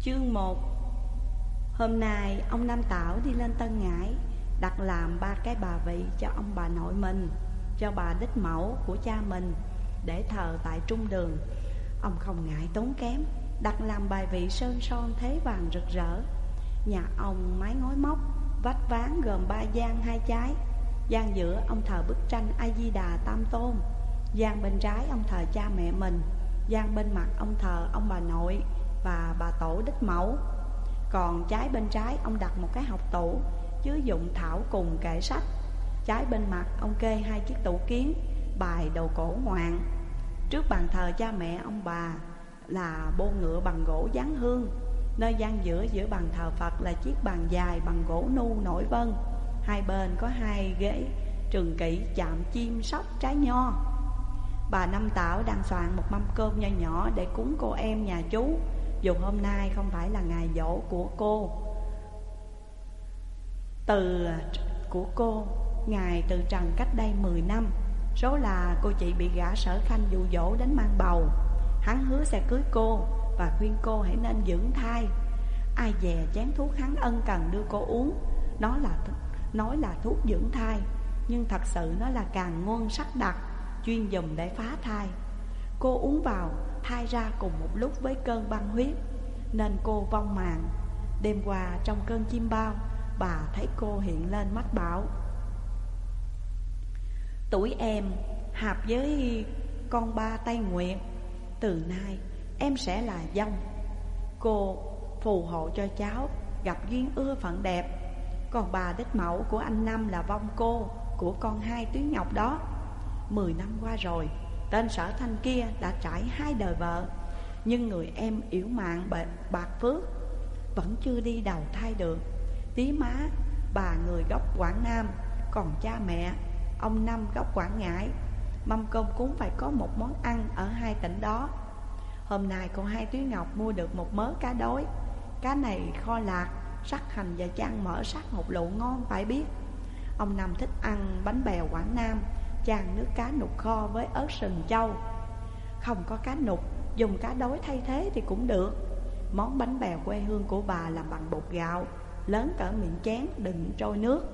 Chương 1 Hôm nay, ông Nam Tảo đi lên Tân Ngãi, Đặt làm ba cái bà vị cho ông bà nội mình, Cho bà đích mẫu của cha mình, Để thờ tại trung đường. Ông không ngại tốn kém, Đặt làm bài vị sơn son thế vàng rực rỡ. Nhà ông mái ngói móc, Vách ván gồm ba gian hai trái. Gian giữa ông thờ bức tranh A-di-đà Tam Tôn. Gian bên trái ông thờ cha mẹ mình. Gian bên mặt ông thờ ông bà nội và bà tổ đích mẫu. Còn trái bên trái, ông đặt một cái học tủ, Chứa dụng thảo cùng kệ sách. Trái bên mặt, ông kê hai chiếc tủ kiến, Bài đồ cổ ngoạn. Trước bàn thờ cha mẹ, ông bà Là bô ngựa bằng gỗ dán hương. Nơi gian giữa giữa bàn thờ Phật Là chiếc bàn dài bằng gỗ nu nổi vân. Hai bên có hai ghế trường kỷ chạm chim sóc trái nho. Bà Năm Tảo đang soạn một mâm cơm nho nhỏ để cúng cô em nhà chú dù hôm nay không phải là ngày dỗ của cô, Từ, của cô Ngày từ trần cách đây 10 năm, Số là cô chị bị gã sở khanh dụ dỗ đến mang bầu. Hắn hứa sẽ cưới cô Và khuyên cô hãy nên dưỡng thai. Ai dè chén thuốc hắn ân cần đưa cô uống, Nó là nói là thuốc dưỡng thai, Nhưng thật sự nó là càng ngôn sắc đặc Chuyên dùng để phá thai. Cô uống vào thai ra cùng một lúc với cơn băng huyết, Nên cô vong mạng. Đêm qua trong cơn chim bao, Bà thấy cô hiện lên mắt bảo, Tuổi em hạp với con ba Tây Nguyệt, Từ nay em sẽ là dông. Cô phù hộ cho cháu, gặp duyên ưa phận đẹp. Còn bà đích mẫu của anh Năm là vong cô Của con hai tuyến ngọc đó. Mười năm qua rồi Tên sở thanh kia đã trải hai đời vợ Nhưng người em yếu mạng bạc phước Vẫn chưa đi đầu thai được. Tí má bà người gốc Quảng Nam Còn cha mẹ Ông Năm gốc Quảng Ngãi Mâm cơm cúng phải có một món ăn ở hai tỉnh đó. Hôm nay cô Hai Túy Ngọc mua được một mớ cá đối Cá này kho lạc, sắc hành và chan mỡ sắc một lụ ngon phải biết. Ông Năm thích ăn bánh bèo Quảng Nam chan nước cá nục kho với ớt sừng châu. Không có cá nục, dùng cá đối thay thế thì cũng được. Món bánh bèo quê hương của bà làm bằng bột gạo Lớn cỡ miệng chén đựng trôi nước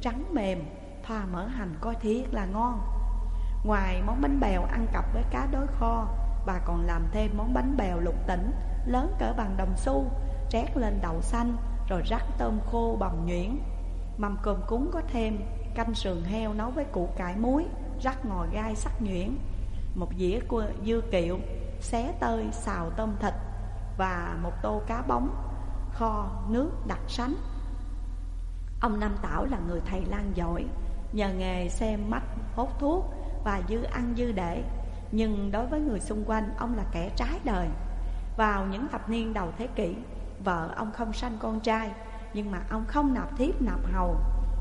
Trắng mềm, thoa mỡ hành coi thiệt là ngon. Ngoài món bánh bèo ăn cặp với cá đối kho Bà còn làm thêm món bánh bèo lục tỉnh Lớn cỡ bằng đồng xu Trét lên đậu xanh Rồi rắc tôm khô bằm nhuyễn. Mâm cơm cúng có thêm Canh sườn heo nấu với củ cải muối rắc ngò gai sắc nhuyễn Một dĩa của dưa kiệu, xé tơi, xào tôm thịt Và một tô cá bóng, kho, nước đặc sánh. Ông Nam Tảo là người thầy lang giỏi Nhờ nghề xem mắt, hốt thuốc và dư ăn dư để. Nhưng đối với người xung quanh, ông là kẻ trái đời. Vào những thập niên đầu thế kỷ Vợ ông không sanh con trai nhưng mà ông không nạp thiếp nạp hầu.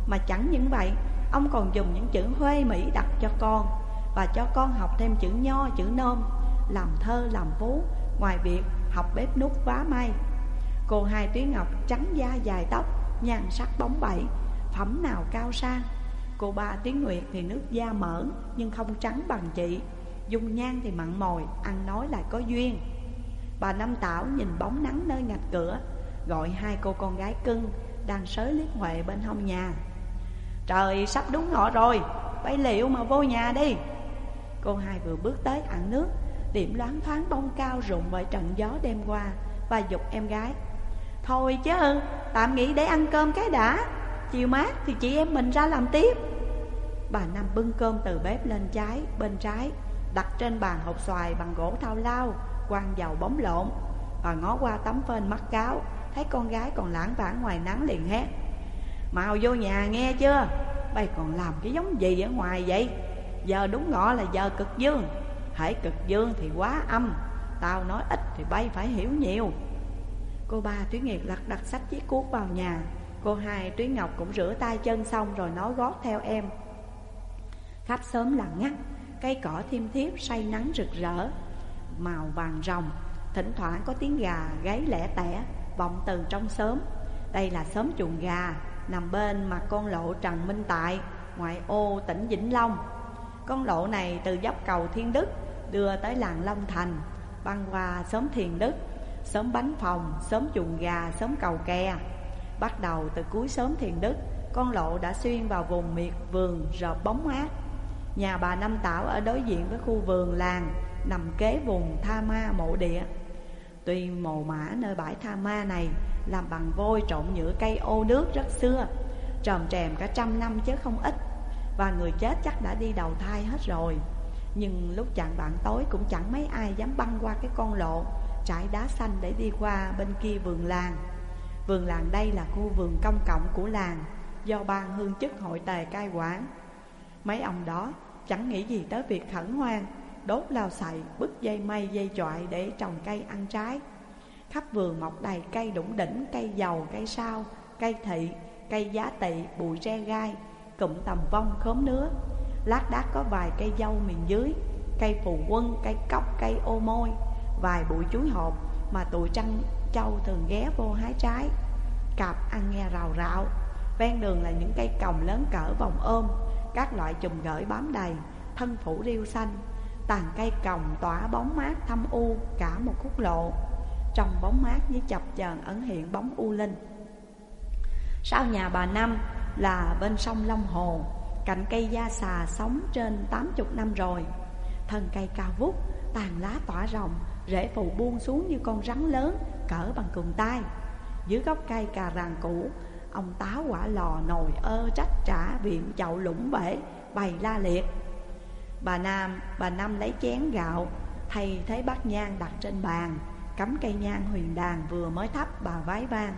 Mà chẳng những vậy Ông còn dùng những chữ Huê Mỹ đặt cho con Và cho con học thêm chữ nho, chữ nôm Làm thơ, làm phú Ngoài việc học bếp nút vá may. Cô hai Tuyến Ngọc trắng da dài tóc Nhan sắc bóng bẩy Phẩm nào cao sang. Cô ba Tuyến Nguyệt thì nước da mỡ Nhưng không trắng bằng chị. Dung nhan thì mặn mòi Ăn nói lại có duyên. Bà Năm Tảo nhìn bóng nắng nơi ngạch cửa Gọi hai cô con gái cưng Đang sới liếc huệ bên hông nhà. Trời, sắp đúng ngọ rồi Bay liệu mà vô nhà đi. Cô hai vừa bước tới ăn nước, Điểm loáng thoáng bông cao rụng bởi trận gió đêm qua Và dục em gái. Thôi chứ, tạm nghỉ để ăn cơm cái đã, Chiều mát thì chị em mình ra làm tiếp. Bà Năm bưng cơm từ bếp lên trái, Bên trái, Đặt trên bàn hộp xoài bằng gỗ thao lao, quăng dầu bóng lộn. Bà ngó qua tấm phên mắt cáo con gái còn lãng vãng ngoài nắng liền hét. Mau vô nhà nghe chưa? Bay còn làm cái giống gì ở ngoài vậy? Giờ đúng ngọ là giờ cực dương. Hãy cực dương thì quá âm. Tao nói ít thì bay phải hiểu nhiều. Cô ba Thúy Nghiệt lật đặt sách chiếc cuốc vào nhà. Cô hai Thúy Ngọc cũng rửa tay chân xong rồi nói gót theo em. Khắp sớm lặng ngắt, Cây cỏ thiêm thiếp say nắng rực rỡ. Màu vàng rồng Thỉnh thoảng có tiếng gà gáy lẻ tẻ. Vọng từ trong xóm. Đây là xóm chuồng gà Nằm bên mặt con lộ Trần Minh Tại Ngoại ô tỉnh Vĩnh Long. Con lộ này từ dốc cầu Thiên Đức Đưa tới làng Long Thành Băng qua xóm Thiền Đức Sớm bánh phòng, sớm chuồng gà, sớm cầu kè. Bắt đầu từ cuối sớm thiền đức Con lộ đã xuyên vào vùng miệt vườn rợp bóng mát. Nhà bà Năm Tảo ở đối diện với khu vườn làng Nằm kế vùng Tha Ma mộ địa. Tuy mồ mã nơi bãi Tha Ma này Làm bằng vôi trộn nhựa cây ô nước rất xưa, Tròm trèm cả trăm năm chứ không ít, Và người chết chắc đã đi đầu thai hết rồi. Nhưng lúc chặn bạn tối cũng chẳng mấy ai dám băng qua cái con lộ Trải đá xanh để đi qua bên kia vườn làng. Vườn làng đây là khu vườn công cộng của làng Do ban hương chức hội tề cai quản. Mấy ông đó chẳng nghĩ gì tới việc khẩn hoang Đốt lao sậy, bứt dây mây dây chọi để trồng cây ăn trái. Khắp vườn mọc đầy cây đủng đỉnh, cây dầu, cây sao, cây thị, cây giá tị, bụi tre gai Cụm tầm vong khóm nứa. Lát đác có vài cây dâu miền dưới Cây phù quân, cây cốc, cây ô môi Vài bụi chuối hộp mà tụi trăng châu thường ghé vô hái trái. Cạp ăn nghe rào rạo Ven đường là những cây còng lớn cỡ vòng ôm Các loại chùm gởi bám đầy Thân phủ riêu xanh. Tàn cây còng tỏa bóng mát thâm u Cả một khúc lộ. Trong bóng mát như chập chờn ẩn hiện bóng u linh. Sau nhà bà Năm là bên sông Long Hồ Cạnh cây da xà sống trên 80 năm rồi. Thân cây cao vút, tàn lá tỏa rộng Rễ phụ buông xuống như con rắn lớn Cỡ bằng cùn tay Dưới gốc cây cà ràng cũ Ông táo quả lò nồi ơ trách trả Viện chậu lũng bể Bày la liệt. Bà Nam, bà Năm lấy chén gạo thầy thấy bát nhang đặt trên bàn Cắm cây nhang huyền đàn vừa mới thắp bà vái vang.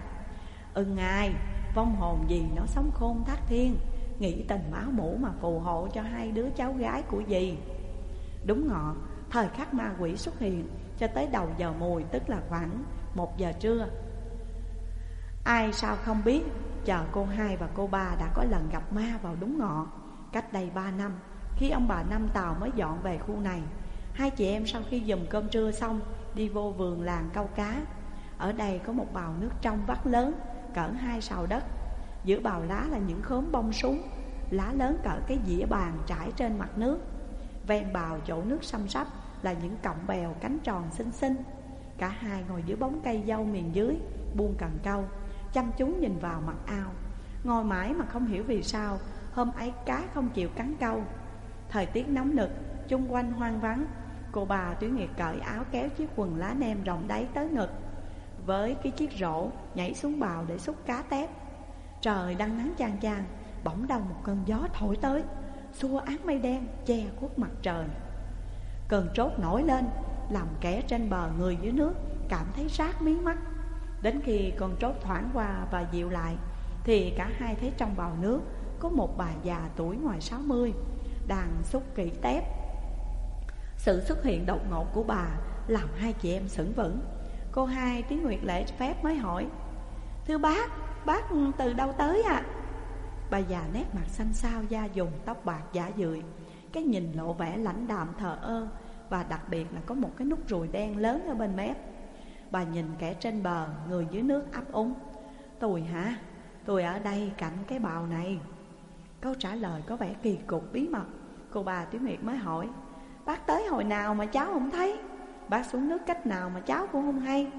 Ưng ai, vong hồn gì nó sống khôn thác thiên Nghĩ tình máu mũ mà phù hộ cho hai đứa cháu gái của dì? Đúng ngọ, thời khắc ma quỷ xuất hiện Cho tới đầu giờ mùi tức là khoảng một giờ trưa. Ai sao không biết Chờ cô hai và cô ba đã có lần gặp ma vào đúng ngọ Cách đây ba năm khi ông bà Năm Tàu mới dọn về khu này, Hai chị em sau khi dùm cơm trưa xong, Đi vô vườn làng câu cá. Ở đây có một bào nước trong vắt lớn, Cỡ hai sào đất. Giữa bào lá là những khóm bông súng. Lá lớn cỡ cái dĩa bàn trải trên mặt nước. Ven bào chỗ nước xăm sắp Là những cọng bèo cánh tròn xinh xinh. Cả hai ngồi dưới bóng cây dâu miền dưới, Buông cần câu, Chăm chú nhìn vào mặt ao. Ngồi mãi mà không hiểu vì sao, Hôm ấy cá không chịu cắn câu. Thời tiết nóng nực, Chung quanh hoang vắng, Cô bà Tuyết Nguyệt cởi áo kéo chiếc quần lá nem rộng đáy tới ngực, Với cái chiếc rổ Nhảy xuống bào để xúc cá tép. Trời đang nắng chang chang, Bỗng đầu một cơn gió thổi tới, Xua áng mây đen che khuất mặt trời. Cơn trốt nổi lên, Làm kẻ trên bờ người dưới nước Cảm thấy rát mí mắt. Đến khi con trốt thoảng qua và dịu lại, Thì cả hai thấy trong bào nước Có một bà già tuổi ngoài 60 đang xúc kỹ tép Sự xuất hiện đột ngột của bà Làm hai chị em sững vững Cô hai tiếng Nguyệt lễ phép mới hỏi Thưa bác, bác từ đâu tới ạ? À? Bà già nét mặt xanh xao da dùng tóc bạc giả dười Cái nhìn lộ vẻ lãnh đạm thờ ơ Và đặc biệt là có một cái nút ruồi đen lớn ở bên mép Bà nhìn kẻ trên bờ, người dưới nước ấp úng Tôi hả? Tôi ở đây cạnh cái bào này Câu trả lời có vẻ kỳ cục bí mật. Cô bà Tiểu Nguyệt mới hỏi, Bác tới hồi nào mà cháu không thấy? Bác xuống nước cách nào mà cháu cũng không hay?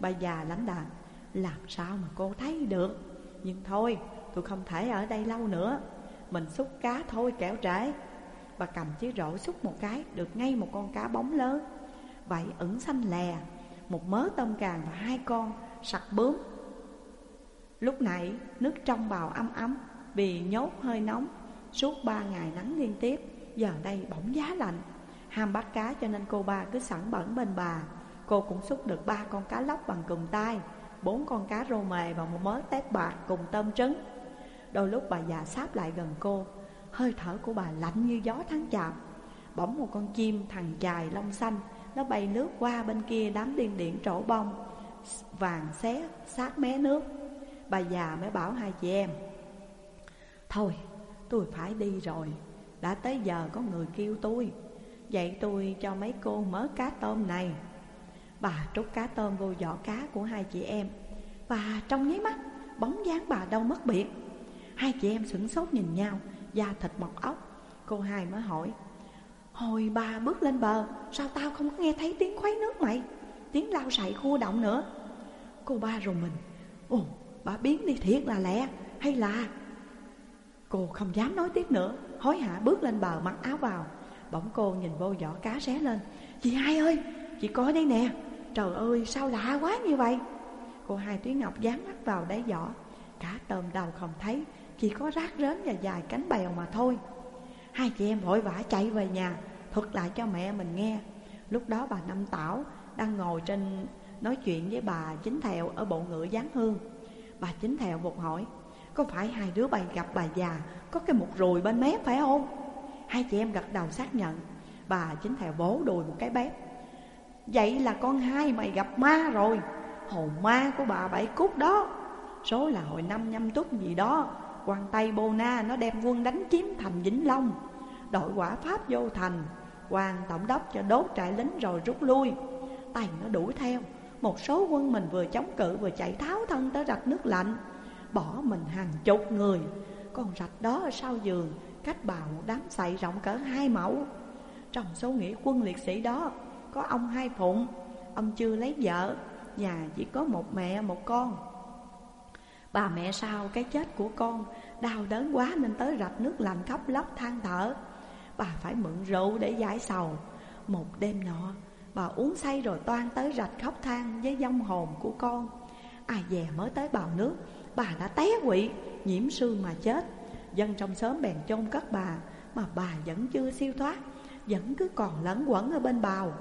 Bà già lãnh đạm, Làm sao mà cô thấy được? Nhưng thôi, tôi không thể ở đây lâu nữa. Mình xúc cá thôi, kẻo trễ. Bà cầm chiếc rổ xúc một cái, Được ngay một con cá bóng lớn. Vậy ẩn xanh lè, Một mớ tôm càng và hai con sặc bướm. Lúc nãy nước trong bào ấm ấm vì nhốt hơi nóng, Suốt ba ngày nắng liên tiếp, Giờ đây bỗng giá lạnh. Ham bắt cá cho nên cô ba cứ sẵn bẩn bên bà. Cô cũng xúc được ba con cá lóc bằng cùng tay, Bốn con cá rô mề và một mớ tép bạc cùng tôm trứng. Đôi lúc bà già sáp lại gần cô, Hơi thở của bà lạnh như gió tháng chạp. Bỗng một con chim thằng dài lông xanh, Nó bay lướt qua bên kia đám điên điện trổ bông, Vàng xé sát mé nước. Bà già mới bảo hai chị em Thôi, tôi phải đi rồi. Đã tới giờ có người kêu tôi. Vậy tôi cho mấy cô mớ cá tôm này. Bà trút cá tôm vô giỏ cá của hai chị em. Và trong nháy mắt, Bóng dáng bà đâu mất biệt. Hai chị em sửng sốt nhìn nhau, Da thịt mọc ốc. Cô hai mới hỏi, Hồi bà bước lên bờ, Sao tao không nghe thấy tiếng khuấy nước mày? Tiếng lao sậy khua động nữa. Cô ba rùng mình, Ồ, bà biến đi thiệt là lẹ, Hay là Cô không dám nói tiếp nữa. Hối hả, bước lên bờ mặc áo vào. Bỗng cô nhìn vô giỏ cá xé lên. Chị hai ơi, chị coi đây nè. Trời ơi, sao lạ quá như vậy? Cô hai tuyến Ngọc dán mắt vào đáy giỏ Cả tôm đầu không thấy, Chỉ có rác rến và dài cánh bèo mà thôi. Hai chị em vội vã chạy về nhà, Thuật lại cho mẹ mình nghe. Lúc đó bà Năm Tảo đang ngồi trên, nói chuyện với bà Chính Thèo ở bộ ngựa giáng hương. Bà Chính Thèo vụt hỏi có phải hai đứa bay gặp bà già, có cái mục rùi bên mép phải không? Hai chị em gật đầu xác nhận. Bà Chính Thèo bố đùi một cái bếp. Vậy là con hai mày gặp ma rồi. Hồn ma của bà Bảy cút đó. Số là hồi năm nhâm tuất gì đó, quan Tây Bô Na nó đem quân đánh chiếm thành Vĩnh Long. Đội quả Pháp vô thành, quan tổng đốc cho đốt trại lính rồi rút lui. Tày nó đuổi theo, Một số quân mình vừa chống cự vừa chạy tháo thân tới rạch nước lạnh. Bỏ mình hàng chục người. Con rạch đó ở sau giường, Cách bào một đám sậy rộng cỡ hai mẫu. Trong số nghĩa quân liệt sĩ đó, Có ông Hai Phụng. Ông chưa lấy vợ, Nhà chỉ có một mẹ, một con. Bà mẹ sau cái chết của con, Đau đớn quá nên tới rạch nước lạnh khóc lóc than thở. Bà phải mượn rượu để giải sầu. Một đêm nọ, Bà uống say rồi toan tới rạch khóc than với dông hồn của con. Ai dè mới tới bào nước Bà đã té quỵ, nhiễm sương mà chết. Dân trong xóm bèn chôn cất bà Mà bà vẫn chưa siêu thoát Vẫn cứ còn lẫn quẩn ở bên bào.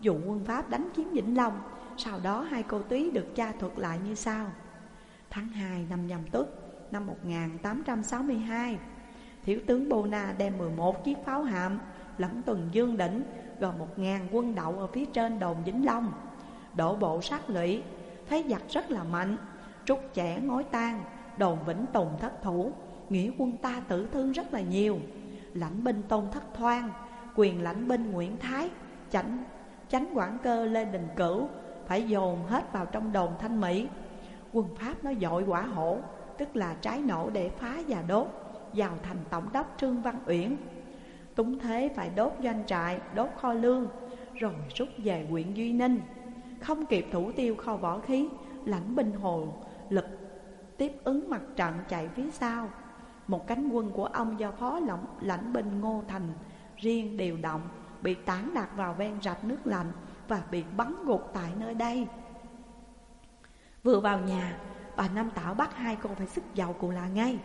Dụ quân Pháp đánh chiếm Vĩnh Long Sau đó hai cô túy được cha thuật lại như sau. Tháng 2 năm nhâm tuất năm 1862 Thiếu tướng Bô Na đem 11 chiếc pháo hạm lẫn tuần dương đỉnh Gồm 1.000 quân đậu ở phía trên đồn Vĩnh Long. Đổ bộ sát lũy Thấy giặc rất là mạnh Trúc trẻ ngói tan Đồn Vĩnh Tùng thất thủ. Nghĩa quân ta tử thương rất là nhiều. Lãnh binh Tôn Thất Thoan Quyền lãnh binh Nguyễn Thái Chánh, chánh quản cơ Lê Đình Cửu Phải dồn hết vào trong đồn Thanh Mỹ. Quân Pháp nó dội quả hổ Tức là trái nổ để phá và đốt Vào thành tổng đốc Trương Văn Uyển. Túng thế phải đốt doanh trại, đốt kho lương Rồi rút về huyện Duy Ninh. Không kịp thủ tiêu kho võ khí Lãnh binh hồ lực tiếp ứng mặt trận chạy phía sau. Một cánh quân của ông do phó lãnh, lãnh binh Ngô Thành Riêng điều động bị tán đạt vào ven rạch nước lạnh Và bị bắn gục tại nơi đây. Vừa vào nhà, bà Năm Tảo bắt hai cô phải sức dầu cụ là ngay.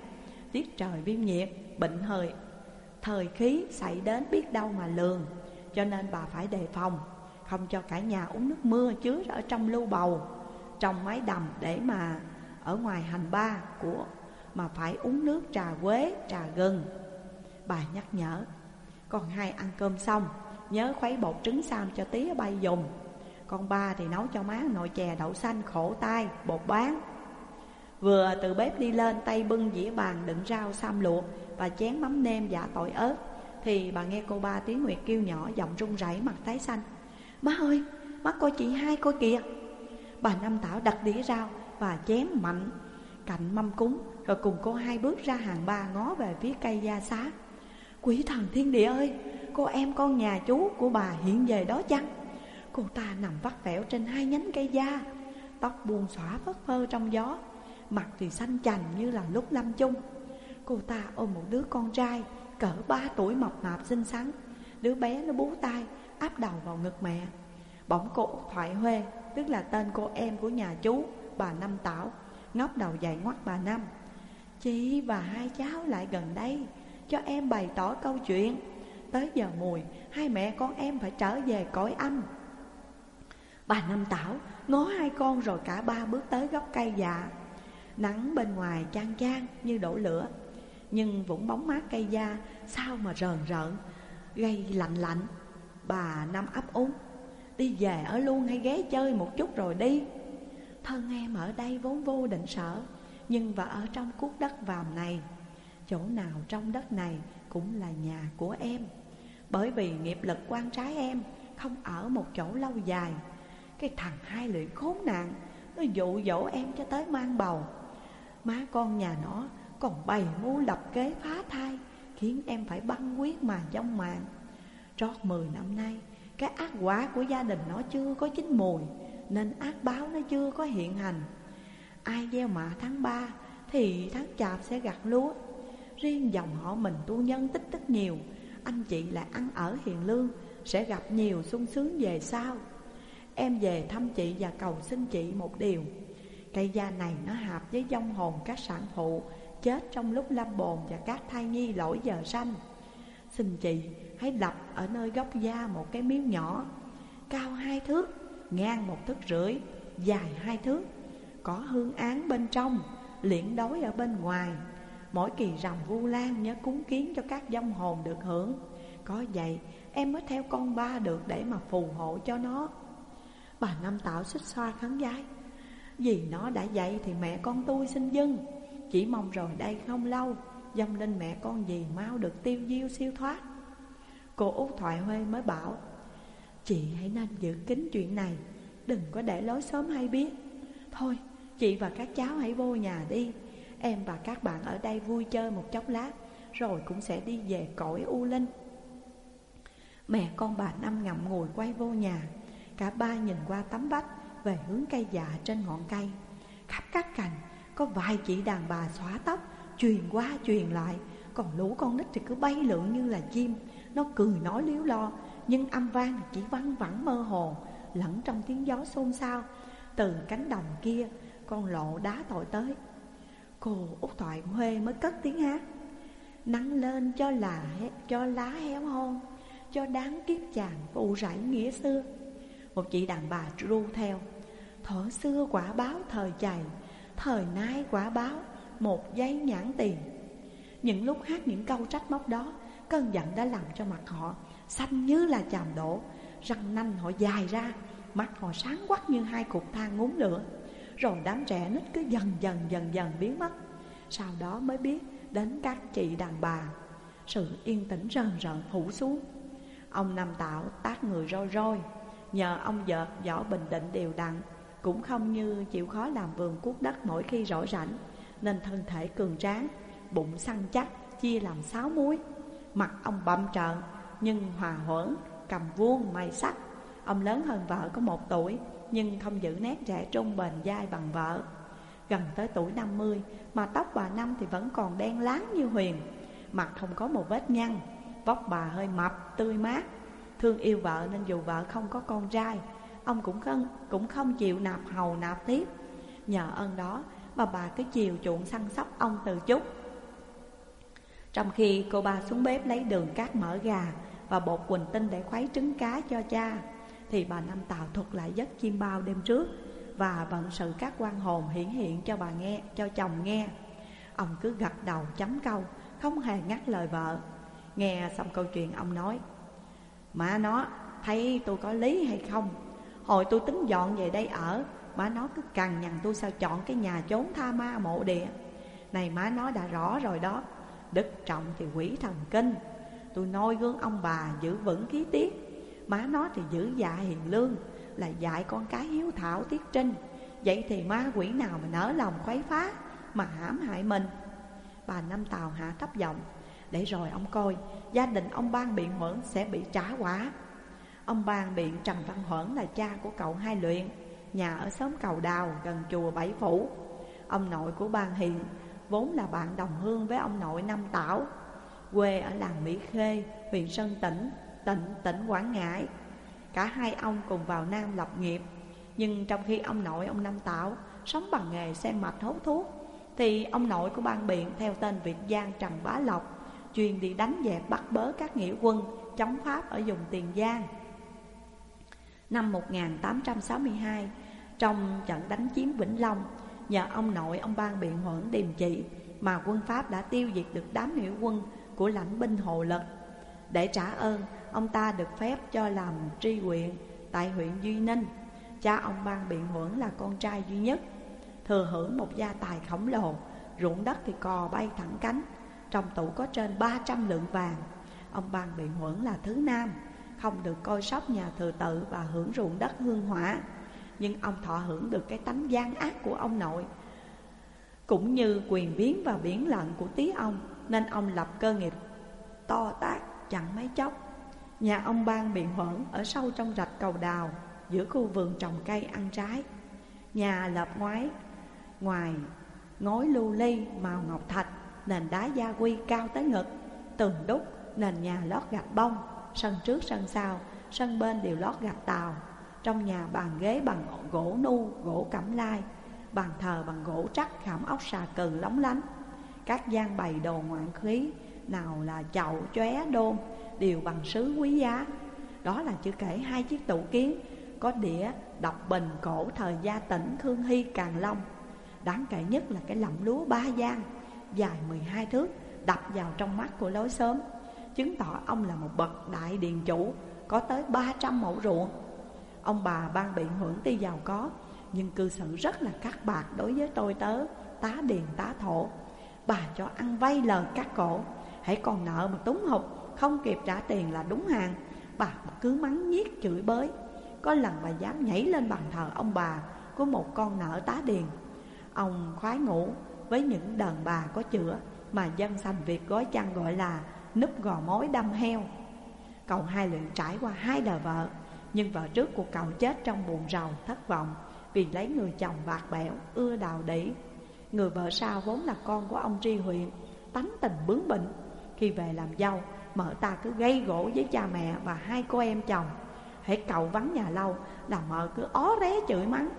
Tiết trời viêm nhiệt, bệnh hơi Thời khí xảy đến biết đâu mà lường Cho nên bà phải đề phòng Không cho cả nhà uống nước mưa chứa ở trong lưu bầu Trong máy đầm để mà ở ngoài hành ba của Mà phải uống nước trà quế, trà gừng. Bà nhắc nhở Con hai ăn cơm xong Nhớ khuấy bột trứng sam cho tía bay dùng. Con ba thì nấu cho má nồi chè đậu xanh khổ tai, bột bán. Vừa từ bếp đi lên tay bưng dĩa bàn đựng rau sam luộc Và chén mắm nêm dạ giả tỏi ớt Thì bà nghe cô ba tiếng Nguyệt kêu nhỏ giọng run rẩy mặt tái xanh Má ơi, má coi chị hai coi kìa. Bà Năm Tảo đặt đĩa rau và chém mạnh Cạnh mâm cúng. Rồi cùng cô hai bước ra hàng ba ngó về phía cây gia xá. Quỷ thần thiên địa ơi, Cô em con nhà chú của bà hiện về đó chăng? Cô ta nằm vắt vẻo trên hai nhánh cây da, Tóc buông xõa phất phơ trong gió, Mặt thì xanh chành như là lúc lâm chung. Cô ta ôm một đứa con trai Cỡ ba tuổi mập mạp xinh xắn. Đứa bé nó bú tay Áp đầu vào ngực mẹ. Bỗng cô Thoại Huê, Tức là tên cô em của nhà chú Bà Năm Tảo. Ngóc đầu dài ngoắt bà Năm. Chị và hai cháu lại gần đây, Cho em bày tỏ câu chuyện. Tới giờ mùi, Hai mẹ con em phải trở về cõi âm Bà Năm Tảo ngó hai con rồi cả ba bước tới gốc cây dạ Nắng bên ngoài chan chan như đổ lửa. Nhưng vũng bóng mát cây da Sao mà rờn rợn, Gây lạnh lạnh. Bà Năm ấp úng, Đi về ở luôn hay ghé chơi một chút rồi đi. Thân em ở đây vốn vô định sở, Nhưng và ở trong cuốc đất vàm này. Chỗ nào trong đất này cũng là nhà của em. Bởi vì nghiệp lực quan trái em Không ở một chỗ lâu dài. Cái thằng hai lưỡi khốn nạn, Nó dụ dỗ em cho tới mang bầu. Má con nhà nó còn bày mưu lập kế phá thai, Khiến em phải băng quyết mà dông mạng. Trót mười năm nay, Cái ác quả của gia đình nó chưa có chín mùi. Nên ác báo nó chưa có hiện hành. Ai gieo mạ tháng 3 Thì tháng chạp sẽ gặt lúa. Riêng dòng họ mình tu nhân tích rất nhiều Anh chị lại ăn ở hiền lương Sẽ gặp nhiều sung sướng về sau. Em về thăm chị và cầu xin chị một điều. Cây da này nó hợp với dông hồn các sản phụ Chết trong lúc lâm bồn và các thai nhi lỗi giờ sanh. Xin chị hãy lập ở nơi góc da một cái miếu nhỏ Cao hai thước, ngang một thước rưỡi, dài hai thước Có hương án bên trong, liễn đối ở bên ngoài. Mỗi kỳ rằm vu lan nhớ cúng kiến cho các vong hồn được hưởng. Có vậy em mới theo con ba được để mà phù hộ cho nó. Bà Năm Tạo xích xoa khấn giái Vì nó đã dạy thì mẹ con tôi xin dưng. Chỉ mong rồi đây không lâu Dông lên mẹ con gì mau được tiêu diêu siêu thoát. Cô út Thoại Huê mới bảo Chị hãy nên giữ kín chuyện này, Đừng có để lối sớm hay biết. Thôi, chị và các cháu hãy vô nhà đi. Em và các bạn ở đây vui chơi một chốc lát, Rồi cũng sẽ đi về cõi U Linh. Mẹ con bà Năm ngậm ngùi quay vô nhà. Cả ba nhìn qua tấm vách Về hướng cây dạ trên ngọn cây. Khắp các cành, Có vài chị đàn bà xóa tóc, Truyền qua truyền lại. Còn lũ con nít thì cứ bay lượn như là chim. Nó cười nói liếu lo nhưng âm vang chỉ văng vẳng mơ hồ, Lẫn trong tiếng gió xôn xao. Từ cánh đồng kia, Con lộ đá tội tới. Cô út thoại Huê mới cất tiếng hát. Nắng lên cho là cho lá héo hon, Cho đáng kiếp chàng phụ rải nghĩa xưa. Một chị đàn bà ru theo. Thở xưa quả báo thời chày, Thời nay quả báo một giấy nhãn tiền. Những lúc hát những câu trách móc đó, Cơn giận đã làm cho mặt họ xanh như là chàm đổ. Răng nanh họ dài ra, Mắt họ sáng quắc như hai cục than ngốn lửa. Rồi đám trẻ nít cứ dần dần dần dần biến mất. Sau đó mới biết đến các chị đàn bà. Sự yên tĩnh rần rợn phủ xuống. Ông Nam Tạo tác người roi roi. Nhờ ông vợ võ bình định đều đặn, Cũng không như chịu khó làm vườn cuốc đất mỗi khi rỗi rảnh, Nên thân thể cường tráng, Bụng săn chắc, chia làm sáu muối Mặt ông bậm trợn nhưng hòa huẩn Cầm vuông mày sắc. Ông lớn hơn vợ có một tuổi Nhưng không giữ nét trẻ trung bền dai bằng vợ. Gần tới tuổi 50 Mà tóc bà Năm thì vẫn còn đen láng như huyền. Mặt không có một vết nhăn Vóc bà hơi mập, tươi mát. Thương yêu vợ nên dù vợ không có con trai Ông cũng không, cũng không chịu nạp hầu nạp tiếp. Nhờ ơn đó mà bà cứ chiều chuộng săn sóc ông từ chút. Trong khi cô ba xuống bếp lấy đường cát mỡ gà và bột quỳnh tinh để khuấy trứng cá cho cha. Thì bà Năm tào thuật lại giấc chim bao đêm trước Và vận sự các quan hồn hiển hiện cho bà nghe, cho chồng nghe. Ông cứ gật đầu chấm câu, không hề ngắt lời vợ. Nghe xong câu chuyện ông nói Má nó, thấy tôi có lý hay không? Hồi tôi tính dọn về đây ở Má nó cứ cằn nhằn tôi sao chọn cái nhà trốn tha ma mộ địa. Này má nó đã rõ rồi đó Đức trọng thì quỷ thần kinh. Tôi noi gương ông bà giữ vững khí tiết. Má nó thì giữ dạ hiền lương, Là dạy con cái hiếu thảo tiết trinh. Vậy thì ma quỷ nào mà nỡ lòng khuấy phá Mà hãm hại mình? Bà Năm Tàu hạ thấp giọng, Để rồi ông coi, Gia đình ông Ban Biện Huẩn sẽ bị trả quả. Ông Ban Biện Trần Văn Huẩn là cha của cậu hai luyện, Nhà ở xóm Cầu Đào, gần chùa Bảy Phủ. Ông nội của Ban Hiền Vốn là bạn đồng hương với ông nội Năm Tảo. Quê ở làng Mỹ Khê, huyện Sơn Tĩnh, tỉnh, tỉnh Quảng Ngãi. Cả hai ông cùng vào Nam lập nghiệp. Nhưng trong khi ông nội ông Năm Tảo Sống bằng nghề xem mạch hốt thuốc Thì ông nội của Ban Biện theo tên Việt Giang Trần Bá Lộc Chuyên đi đánh dẹp bắt bớ các nghĩa quân chống Pháp ở vùng Tiền Giang. Năm 1862 trong trận đánh chiếm Vĩnh Long Nhờ ông nội ông ban biện huẩn điềm trị Mà quân Pháp đã tiêu diệt được đám nghĩa quân của lãnh binh Hồ Lực. Để trả ơn, ông ta được phép cho làm tri huyện tại huyện Duy Ninh. Cha ông ban biện hưởng là con trai duy nhất. Thừa hưởng một gia tài khổng lồ Ruộng đất thì cò bay thẳng cánh. Trong tủ có trên 300 lượng vàng. Ông ban biện huẩn là thứ nam Không được coi sóc nhà thừa tự và hưởng ruộng đất hương hỏa. Nhưng ông thọ hưởng được cái tánh gian ác của ông nội Cũng như quyền biến và biển lận của tí ông. Nên ông lập cơ nghiệp to tác chẳng mấy chốc. Nhà ông Ban bị huẩn ở sâu trong rạch cầu đào Giữa khu vườn trồng cây ăn trái. Nhà lợp ngoái Ngoài ngói lưu ly màu ngọc thạch Nền đá gia quy cao tới ngực. Tường đúc nền nhà lót gạch bông Sân trước sân sau Sân bên đều lót gạch tàu. Trong nhà bàn ghế bằng gỗ nu, gỗ cẩm lai Bàn thờ bằng gỗ trắc khảm ốc xà cừ lóng lánh. Các gian bày đồ ngoạn khí Nào là chậu, chóe, đôn Đều bằng sứ quý giá. Đó là chưa kể hai chiếc tủ kiến Có đĩa đọc bình cổ thời gia tỉnh Khương Hy Càng Long. Đáng kể nhất là cái lọng lúa ba gian Dài 12 thước Đập vào trong mắt của lối sớm Chứng tỏ ông là một bậc đại điền chủ Có tới 300 mẫu ruộng. Ông bà ban bị hưởng tuy giàu có Nhưng cư xử rất là cắt bạc đối với tôi tớ Tá điền tá thổ. Bà cho ăn vay lời các cổ. Hãy còn nợ mà túng hụt Không kịp trả tiền là đúng hàng. Bà cứ mắng nhiếc chửi bới. Có lần bà dám nhảy lên bàn thờ ông bà Của một con nợ tá điền. Ông khoái ngủ với những đàn bà có chữa Mà dân sanh Việt gói chăn gọi là núp gò mối đâm heo. Cậu hai luyện trải qua hai đời vợ Nhưng vợ trước của cậu chết trong buồn rầu thất vọng Vì lấy người chồng bạc bẽo, ưa đào đỉ Người vợ sau vốn là con của ông Tri huyện Tánh tình bướng bỉnh. Khi về làm dâu, Mợ ta cứ gây gỗ với cha mẹ và hai cô em chồng. Hãy cậu vắng nhà lâu Là mợ cứ ó ré chửi mắng.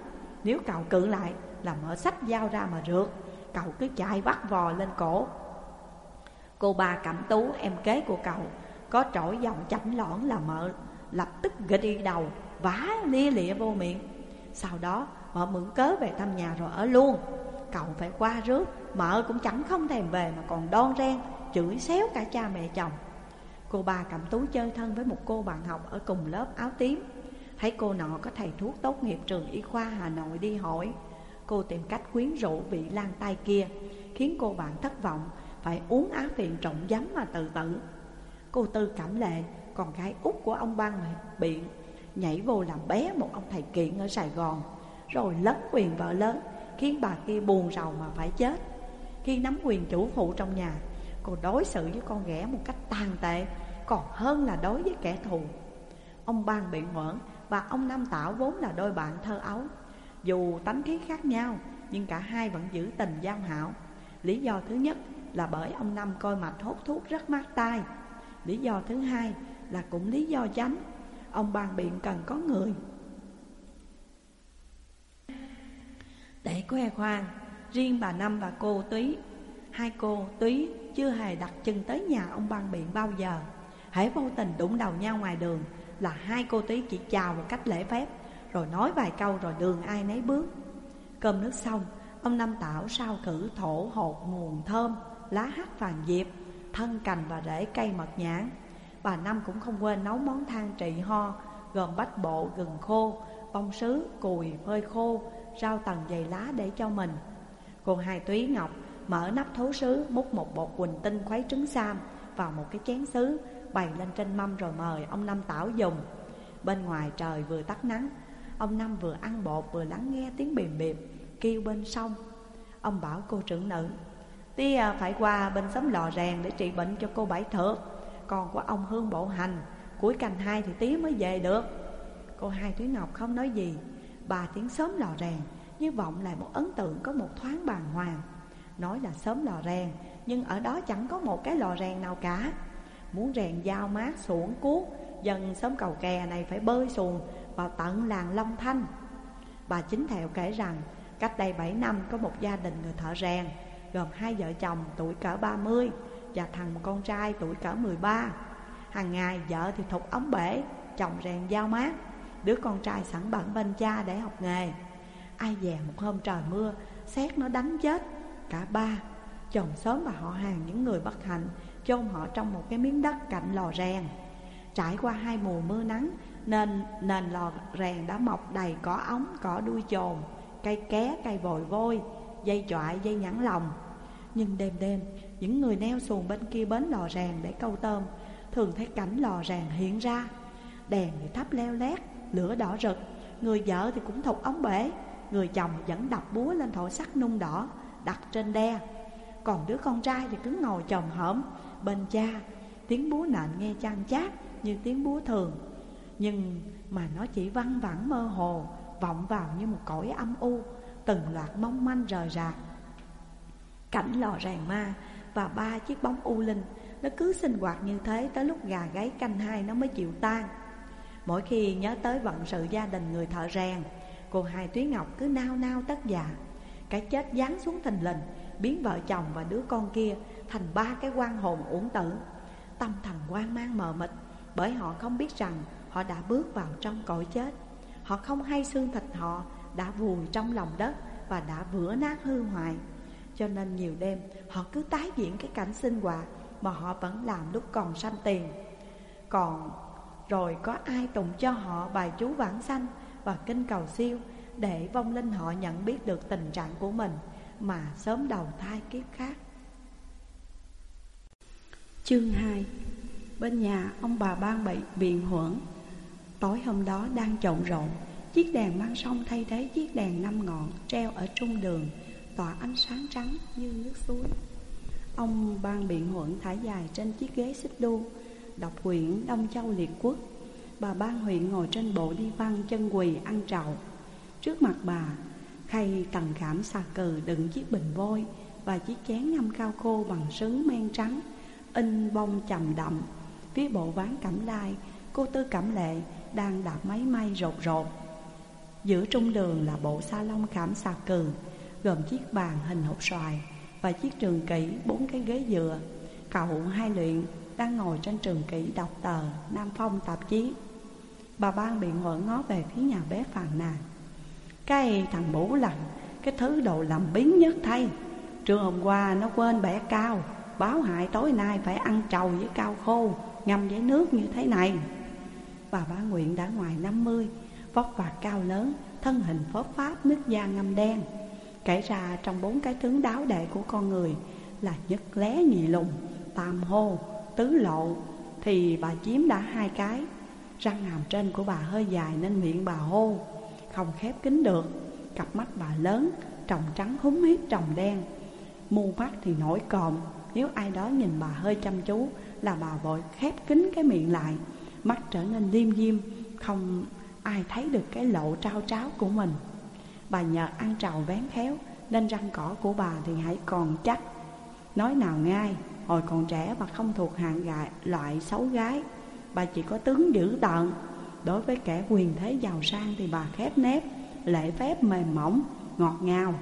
Nếu cậu cự lại là mợ sách dao ra mà rượt, Cậu cứ chạy bắt vò lên cổ. Cô bà Cẩm Tú, em kế của cậu, Có trỗi giọng chảnh lõn là mợ, Lập tức gật đi đầu, Vá lia lịa vô miệng. Sau đó, mợ mượn cớ về thăm nhà rồi ở luôn. Cậu phải qua rước. Mợ cũng chẳng không thèm về mà còn đon ren, Chửi xéo cả cha mẹ chồng. Cô bà Cẩm Tú chơi thân với một cô bạn học Ở cùng lớp áo tím. Thấy cô nọ có thầy thuốc tốt nghiệp trường y khoa Hà Nội đi hỏi. Cô tìm cách quyến rũ vị lang tay kia, Khiến cô bạn thất vọng, Phải uống á phiện trọng giấm mà tự tử. Cô Tư cảm lệ, Con gái út của ông ban biện Nhảy vô làm bé một ông thầy kiện ở Sài Gòn, Rồi lấn quyền vợ lớn. Khiến bà kia buồn rầu mà phải chết. Khi nắm quyền chủ phụ trong nhà, Cô đối xử với con ghẻ một cách tàn tệ, Còn hơn là đối với kẻ thù. Ông ban bị ngoỡn Và ông Nam Tảo vốn là đôi bạn thơ ấu. Dù tánh khí khác nhau, Nhưng cả hai vẫn giữ tình giao hảo. Lý do thứ nhất là bởi ông Năm coi mạch hút thuốc rất mát tai. Lý do thứ hai là cũng lý do chánh. Ông ban biện cần có người. Để khoe khoang Riêng bà Năm và cô Túy. Hai cô Túy chưa hề đặt chân tới nhà ông ban biện bao giờ. Hãy vô tình đụng đầu nhau ngoài đường Là hai cô Túy chỉ chào một cách lễ phép rồi nói vài câu rồi đường ai nấy bước. Cơm nước xong Ông Năm Tảo sao cử thổ hột nguồn thơm Lá hắc vàng diệp Thân cành và rễ cây mật nhãn. Bà Năm cũng không quên nấu món than trị ho Gồm bách bộ, gừng khô, bông sứ, cùi, phơi khô Rau tầng dày lá để cho mình. Cô hai túy ngọc mở nắp thấu sứ, Múc một bột quỳnh tinh khuấy trứng sam Vào một cái chén sứ, Bày lên trên mâm rồi mời ông Năm Tảo dùng. Bên ngoài trời vừa tắt nắng, Ông Năm vừa ăn bột vừa lắng nghe tiếng bìm bìm Kêu bên sông. Ông bảo cô trưởng nữ, Tía phải qua bên xóm lò rèn để trị bệnh cho cô Bảy Thược Còn của ông Hương Bộ Hành, Cuối cành hai thì tía mới về được. Cô Hai Thúy Ngọc không nói gì Bà tiếng sớm lò rèn Như vọng lại một ấn tượng có một thoáng bàng hoàng. Nói là sớm lò rèn Nhưng ở đó chẳng có một cái lò rèn nào cả. Muốn rèn dao mát xuống cuốc Dân sớm cầu kè này phải bơi xuồng vào tận làng Long Thanh. Bà Chính Thẹo kể rằng cách đây 7 năm có một gia đình người thợ rèn Gồm hai vợ chồng tuổi cỡ 30 và thằng con trai tuổi cỡ 13 Hàng ngày vợ thì thục ống bể, chồng rèn dao mát. Đứa con trai sẵn bận bên cha để học nghề Ai dè một hôm trời mưa, xét nó đánh chết Cả ba, chồng sớm và họ hàng những người bất hạnh chôn họ trong một cái miếng đất cạnh lò rèn Trải qua hai mùa mưa nắng nên nền lò rèn đã mọc đầy cỏ ống, cỏ đuôi chồn, cây ké, cây vồi vôi, dây chọi, dây nhẵn lòng. Nhưng đêm đêm, những người neo xuồng bên kia bến lò rèn để câu tôm thường thấy cảnh lò rèn hiện ra. Đèn thì thắp leo lét, lửa đỏ rực, người vợ thì cũng thục ống bể, người chồng vẫn đập búa lên thổi sắt nung đỏ, đặt trên đe. Còn đứa con trai thì cứ ngồi chồng hổm. Bên cha, Tiếng búa nện nghe chăn chát như tiếng búa thường. Nhưng mà nó chỉ văng vẳng mơ hồ Vọng vào như một cõi âm u Từng loạt mong manh rời rạc. Cảnh lò rèn ma và ba chiếc bóng u linh Nó cứ sinh hoạt như thế tới lúc gà gáy canh hai nó mới chịu tan. Mỗi khi nhớ tới vận sự gia đình người thợ rèn, Cô hai Tuyết Ngọc cứ nao nao tất dạ Cái chết giáng xuống thình lình, Biến vợ chồng và đứa con kia Thành ba cái quan hồn uổng tử. Tâm thần quan mang mờ mịt, Bởi họ không biết rằng Họ đã bước vào trong cõi chết. Họ không hay xương thịt họ, Đã vùi trong lòng đất Và đã vữa nát hư hoại. Cho nên nhiều đêm, họ cứ tái diễn cái cảnh sinh hoạt Mà họ vẫn làm lúc còn sanh tiền. Còn rồi có ai tụng cho họ bài chú vãng sanh Và kinh cầu siêu Để vong linh họ nhận biết được tình trạng của mình Mà sớm đầu thai kiếp khác? Chương 2 Bên nhà, ông bà ban bị biện huẩn Tối hôm đó đang trộn rộn, Chiếc đèn mang sông thay thế chiếc đèn năm ngọn Treo ở trung đường, Tỏa ánh sáng trắng như nước suối. Ông ban biện huẩn thả dài trên chiếc ghế xích đu Đọc quyển Đông Châu Liệt Quốc. Bà ban huyện ngồi trên bộ đi văn chân quỳ ăn trầu. Trước mặt bà, Khay tầng khảm xà cừ đựng chiếc bình vôi Và chiếc chén ngâm cao khô bằng sứ men trắng, In bông chầm đậm. Phía bộ ván cẩm lai, Cô Tư Cẩm Lệ đang đạp máy may rột rột Giữa trung đường là bộ sa lông khảm xà cừ, Gồm chiếc bàn hình hộp xoài Và chiếc trường kỷ bốn cái ghế dựa. Cậu hai luyện đang ngồi trên trường kỷ đọc tờ Nam Phong tạp chí. Bà ban bị ngỡ ngó về phía nhà bé phàn nàn Cái thằng bố lặng Cái thứ đồ làm biến nhất thay. Trưa hôm qua nó quên bẻ cao Báo hại tối nay phải ăn trầu với cao khô Ngâm với nước như thế này. Bà ba Nguyện đã ngoài 50 Vóc và cao lớn Thân hình phớp pháp nước da ngâm đen. Kể ra trong bốn cái tướng đáo đệ của con người Là nhất lé nhị lùng Tam hô, tứ lộ, Thì bà chiếm đã hai cái. Răng hàm trên của bà hơi dài nên miệng bà hô, Không khép kín được. Cặp mắt bà lớn, Tròng trắng húm hít tròng đen. Mu mắt thì nổi còm, Nếu ai đó nhìn bà hơi chăm chú Là bà vội khép kín cái miệng lại. Mắt trở nên liêm diêm, Không ai thấy được cái lộ trao tráo của mình. Bà nhờ ăn trầu vén khéo, Nên răng cỏ của bà thì hãy còn chắc. Nói nào ngay Hồi còn trẻ bà không thuộc hạng gại, loại xấu gái Bà chỉ có tướng dữ tợn. Đối với kẻ quyền thế giàu sang thì bà khép nép Lễ phép mềm mỏng, ngọt ngào.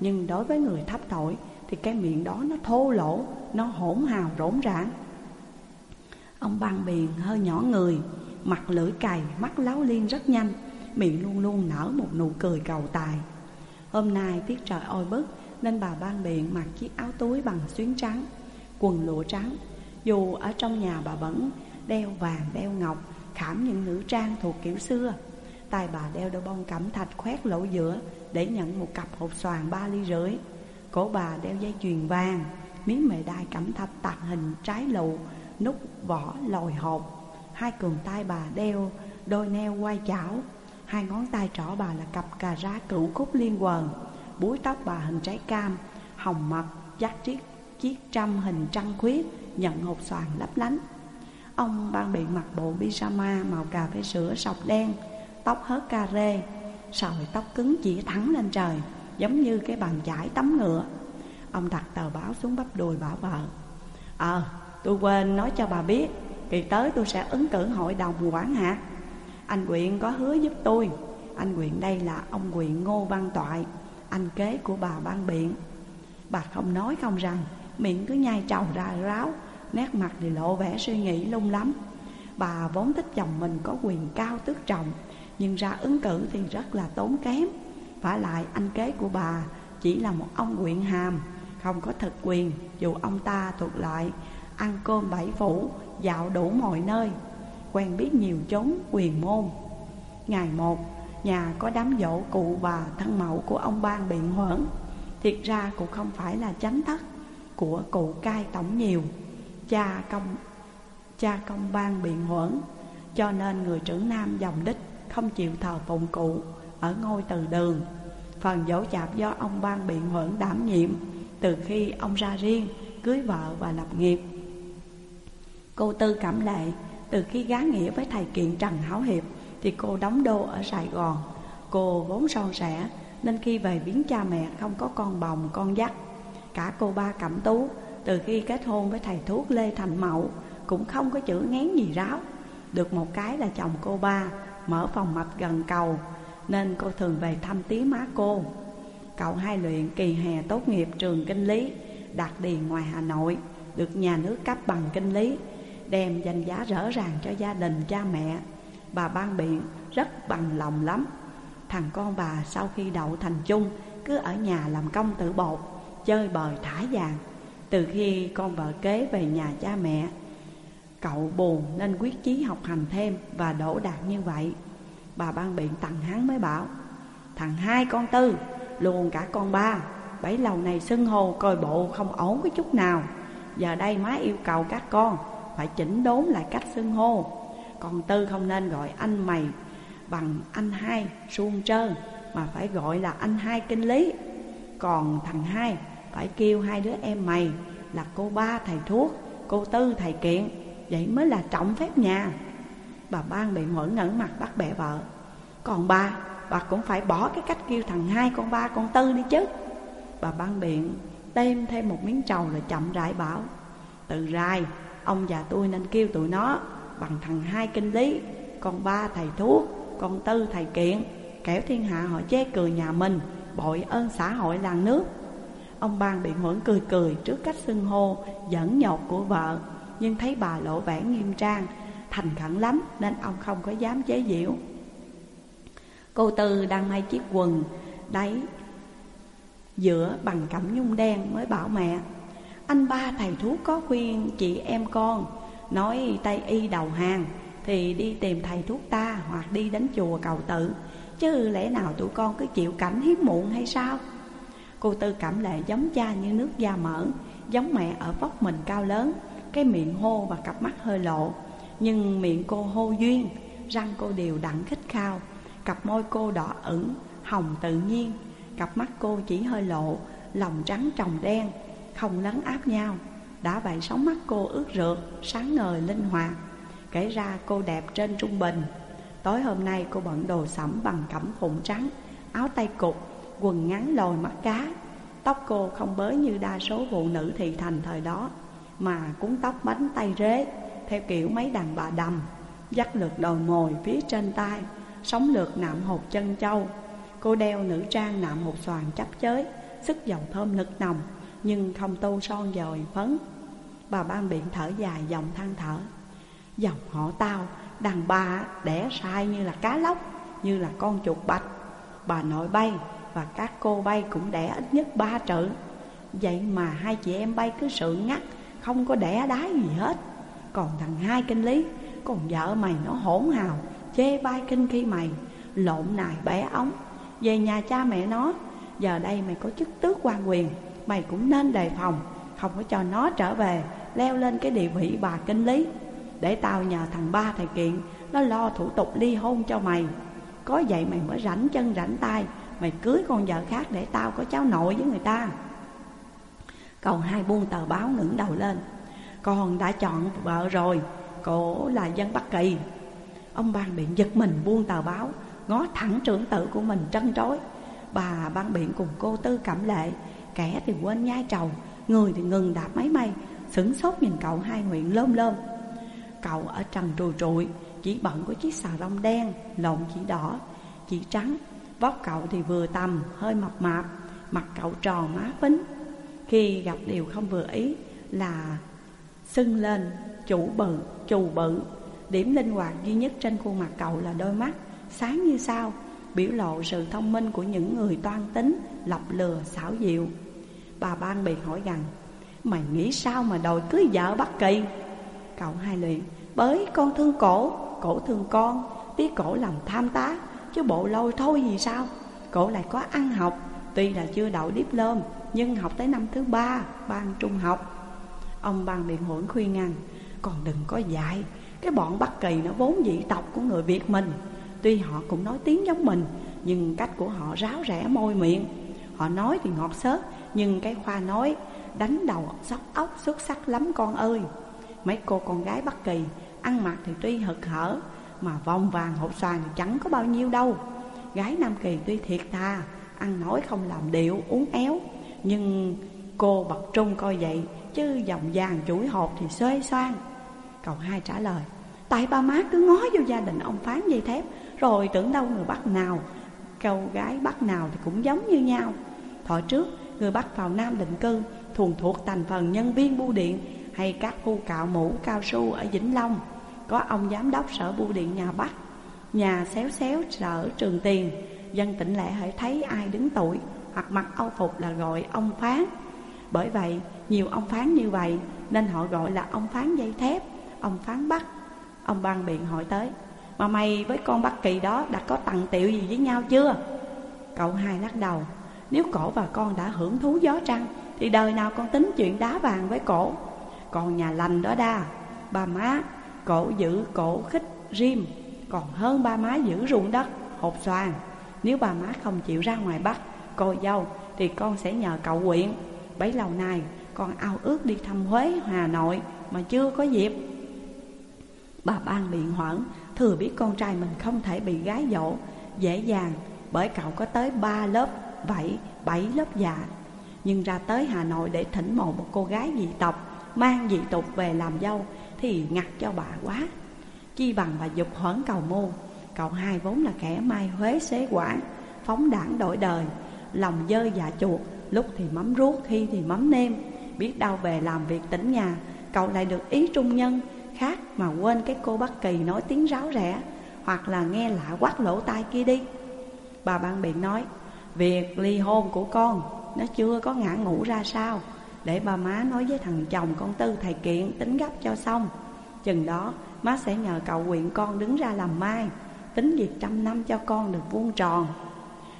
Nhưng đối với người thấp tội Thì cái miệng đó nó thô lỗ Nó hỗn hào rỗn rãng. Ông băng biền hơi nhỏ người Mặt lưỡi cày, mắt láo liên rất nhanh Miệng luôn luôn nở một nụ cười cầu tài. Hôm nay tiết trời oi bức Nên bà ban biện mặc chiếc áo túi bằng xuyến trắng Quần lụa trắng. Dù ở trong nhà bà vẫn đeo vàng, đeo ngọc Khảm những nữ trang thuộc kiểu xưa. Tay bà đeo đôi bông cẩm thạch khoét lỗ giữa Để nhận một cặp hộp xoàn ba ly rưỡi. Cổ bà đeo dây chuyền vàng Miếng mề đai cẩm thạch tạc hình trái lụ Nút vỏ lòi hộp. Hai cường tay bà đeo đôi neo quay chảo. Hai ngón tay trỏ bà là cặp cà rá cửu cúc liên quần. Búi tóc bà hình trái cam Hồng mật dắt chiếc chiếc trăm hình trăng khuyết Nhận hột xoàn lấp lánh. Ông ban biện mặc bộ pyjama màu cà phê sữa sọc đen Tóc hớt cà rê Sợi tóc cứng chỉ thẳng lên trời Giống như cái bàn chải tấm ngựa. Ông đặt tờ báo xuống bắp đùi bảo vợ Ờ, tôi quên nói cho bà biết Kỳ tới tôi sẽ ứng cử hội đồng quản hạt. Anh Quyện có hứa giúp tôi. Anh Quyện đây là ông Quyện Ngô Văn Toại Anh kế của bà Ban Biện. Bà không nói không rằng Miệng cứ nhai trầu ra ráo, Nét mặt thì lộ vẻ suy nghĩ lung lắm. Bà vốn thích chồng mình có quyền cao tước trọng, Nhưng ra ứng cử thì rất là tốn kém. Vả lại anh kế của bà chỉ là một ông quyện hàm, Không có thực quyền, Dù ông ta thuộc lại, Ăn cơm bảy phủ, Dạo đủ mọi nơi, Quen biết nhiều chốn quyền môn. Ngày một, Nhà có đám dỗ cụ và thân mẫu của ông ban biện huẩn. Thiệt ra cũng không phải là chánh thất. Của cụ cai tổng nhiều, Cha công cha công ban biện huẩn Cho nên người trưởng nam dòng đích Không chịu thờ phụng cụ Ở ngôi từ đường. Phần dỗ chạp do ông ban biện huẩn đảm nhiệm, Từ khi ông ra riêng, Cưới vợ và lập nghiệp. Cô Tư cảm lệ, Từ khi gá nghĩa với thầy kiện Trần Hảo Hiệp, Thì cô đóng đô ở Sài Gòn. Cô vốn son sẻ, Nên khi về viếng cha mẹ không có con bồng, con dắt. Cả cô ba Cẩm Tú. Từ khi kết hôn với thầy thuốc Lê Thành Mậu, Cũng không có chữ ngán gì ráo. Được một cái là chồng cô ba Mở phòng mạch gần cầu, Nên cô thường về thăm tí má cô. Cậu hai luyện kỳ hè tốt nghiệp trường kinh lý Đạt điền ngoài Hà Nội, Được nhà nước cấp bằng kinh lý, Đem danh giá rõ ràng cho gia đình, cha mẹ. Bà ban biện rất bằng lòng lắm. Thằng con bà sau khi đậu thành chung, Cứ ở nhà làm công tử bột. Chơi bời thả vàng. Từ khi con vợ kế về nhà cha mẹ, Cậu buồn nên quyết chí học hành thêm Và đỗ đạt như vậy. Bà ban biện tặng hắn mới bảo, Thằng hai con tư Luôn cả con ba. Bảy lầu này xưng hồ coi bộ không ổn cái chút nào. Giờ đây má yêu cầu các con Phải chỉnh đốn lại cách xưng hô. Còn Tư không nên gọi anh mày Bằng anh hai, suông trơn, Mà phải gọi là anh hai kinh lý. Còn thằng hai phải kêu hai đứa em mày Là cô ba thầy thuốc, Cô Tư thầy kiện, Vậy mới là trọng phép nhà. Bà ban bị ngỡ ngẩn mặt bắt bẻ vợ. Còn ba Bà cũng phải bỏ cái cách kêu thằng hai con ba con tư đi chứ. Bà ban biện đem thêm một miếng trầu rồi chậm rãi bảo, Từ rài ông già tôi nên kêu tụi nó Bằng thằng hai kinh lý, Con ba thầy thuốc, Con tư thầy kiện, Kẻo thiên hạ họ chê cười nhà mình, Bội ơn xã hội làng nước. Ông ban biện huẩn cười cười trước cách xưng hô Dẫn nhột của vợ. Nhưng thấy bà lộ vẻ nghiêm trang, Thành khẩn lắm nên ông không có dám chế giễu. Cô Tư đang may chiếc quần đấy giữa bằng cẩm nhung đen mới bảo mẹ, Anh ba thầy thuốc có khuyên chị em con, Nói Tây Y đầu hàng Thì đi tìm thầy thuốc ta hoặc đi đến chùa cầu tự. Chứ lẽ nào tụi con cứ chịu cảnh hiếm muộn hay sao? Cô Tư cảm lệ giống cha như nước da mỡ Giống mẹ ở vóc mình cao lớn Cái miệng hô và cặp mắt hơi lộ. Nhưng miệng cô hô duyên Răng cô đều đặn khích khao. Cặp môi cô đỏ ửng, hồng tự nhiên. Cặp mắt cô chỉ hơi lộ, lòng trắng tròng đen Không lấn áp nhau. Đã vậy sóng mắt cô ướt rượt, sáng ngời linh hoạt. Kể ra cô đẹp trên trung bình. Tối hôm nay cô bận đồ sẫm bằng cẩm phụng trắng Áo tay cục, quần ngắn lồi mắt cá. Tóc cô không bới như đa số phụ nữ thị thành thời đó, Mà cuốn tóc bánh tay rế, Theo kiểu mấy đàn bà đầm, Dắt lượt đồi mồi phía trên tay Sống lược nạm hột chân châu. Cô đeo nữ trang nạm một xoàn chấp chới, Sức dầu thơm nực nồng, Nhưng không tô son dòi phấn. Bà ban biện thở dài dòng than thở. Dòng họ tao, Đàn bà đẻ sai như là cá lóc, Như là con chuột bạch. Bà nội bay và các cô bay cũng đẻ ít nhất ba trự Vậy mà hai chị em bay cứ sự ngắt, Không có đẻ đái gì hết. Còn thằng hai kinh lý Còn vợ mày nó hỗn hào, Chê bay kinh khi mày, Lộn nài bé ống. Về nhà cha mẹ nó, Giờ đây mày có chức tước quan quyền, Mày cũng nên đề phòng, Không có cho nó trở về, Leo lên cái địa vị bà kinh lý. Để tao nhờ thằng ba thầy kiện, Nó lo thủ tục ly hôn cho mày. Có vậy mày mới rảnh chân rảnh tay Mày cưới con vợ khác để tao có cháu nội với người ta. Cậu hai buông tờ báo ngẩng đầu lên. Con đã chọn vợ rồi, Cổ là dân Bắc Kỳ. Ông ban biện giật mình buông tờ báo, Ngó thẳng trưởng tử của mình trân trối. Bà ban biện cùng cô Tư cảm lệ, Kẻ thì quên nhai trầu, Người thì ngừng đạp máy may, Sửng sốt nhìn cậu hai nguyện lơm lơm. Cậu ở trần trùi trụi, Chỉ bận có chiếc xà lông đen Lộn chỉ đỏ, Chỉ trắng Vóc cậu thì vừa tầm Hơi mập mạp Mặt cậu tròn má phính Khi gặp điều không vừa ý Là sưng lên chủ bự, chù bự. Điểm linh hoạt duy nhất trên khuôn mặt cậu là đôi mắt Sáng như sao Biểu lộ sự thông minh của những người toan tính Lọc lừa xảo diệu. Bà ban bị hỏi rằng Mày nghĩ sao mà đòi cưới vợ bất Kỳ? Cậu hai luyện Bởi con thương cổ Cổ thương con Tí cổ làm tham tá. Chứ bộ lôi thôi gì sao? Cổ lại có ăn học. Tuy là chưa đậu điếp lơm Nhưng học tới năm thứ ba, Ban trung học. Ông ban biện hưởng khuyên ngăn, Còn đừng có dạy. Cái bọn Bắc Kỳ nó vốn dị tộc của người Việt mình. Tuy họ cũng nói tiếng giống mình, Nhưng cách của họ ráo rẻ môi miệng. Họ nói thì ngọt xớt, Nhưng cái khoa nói, đánh đầu sóc ốc xuất sắc lắm con ơi. Mấy cô con gái Bắc Kỳ Ăn mặc thì tuy hực hở mà vòng vàng hộp xoàn thì chẳng có bao nhiêu đâu. Gái Nam Kỳ tuy thiệt thà, Ăn nói không làm điệu, uống éo, Nhưng cô bậc trung coi vậy, Chứ dòng vàng chuỗi hộp thì xê xoan Cậu hai trả lời, Tại ba má cứ ngó vô gia đình ông phán dây thép, Rồi tưởng đâu người Bắc nào Câu gái Bắc nào thì cũng giống như nhau. Thọ trước, người Bắc vào Nam định cư, Thuần thuộc thành phần nhân viên bưu điện Hay các khu cạo mũ, cao su ở Vĩnh Long. Có ông giám đốc sở bưu điện nhà Bắc, Nhà xéo xéo sở trường tiền. Dân tỉnh lệ hãy thấy ai đứng tuổi Hoặc mặc âu phục là gọi ông phán. Bởi vậy, nhiều ông phán như vậy, Nên họ gọi là ông phán dây thép, Ông phán Bắc. Ông ban biện hỏi tới, Mà mày với con Bắc Kỳ đó đã có tặng tiệu gì với nhau chưa? Cậu hai lắc đầu, Nếu cổ và con đã hưởng thú gió trăng, Thì đời nào con tính chuyện đá vàng với cổ? Còn nhà lành đó đa bà má Cổ giữ cổ khích rim Còn hơn ba má giữ ruộng đất Hột xoàn. Nếu ba má không chịu ra ngoài Bắc Cô dâu Thì con sẽ nhờ cậu quyện. Bấy lâu nay con ao ước đi thăm Huế, Hà Nội Mà chưa có dịp. Bà ban biện hoãn Thừa biết con trai mình không thể bị gái dỗ. Dễ dàng Bởi cậu có tới ba lớp vậy bảy lớp dạ Nhưng ra tới Hà Nội để thỉnh mộ một cô gái dị tộc Mang dị tục về làm dâu thì ngặt cho bà quá. Chi bằng bà dục hoãn cầu môn. Cậu hai vốn là kẻ mai huế xế quản Phóng đảng đổi đời. Lòng dơ dạ chuột Lúc thì mắm ruốc khi thì mắm nêm. Biết đâu về làm việc tỉnh nhà, Cậu lại được ý trung nhân, khác mà quên cái cô bất Kỳ nói tiếng ráo rẻ, Hoặc là nghe lạ quát lỗ tai kia đi. Bà ban biện nói, Việc ly hôn của con, Nó chưa có ngã ngủ ra sao. Để bà má nói với thằng chồng con Tư thầy kiện tính gấp cho xong. Chừng đó, má sẽ nhờ cậu quyện con đứng ra làm mai, Tính việc trăm năm cho con được vuông tròn.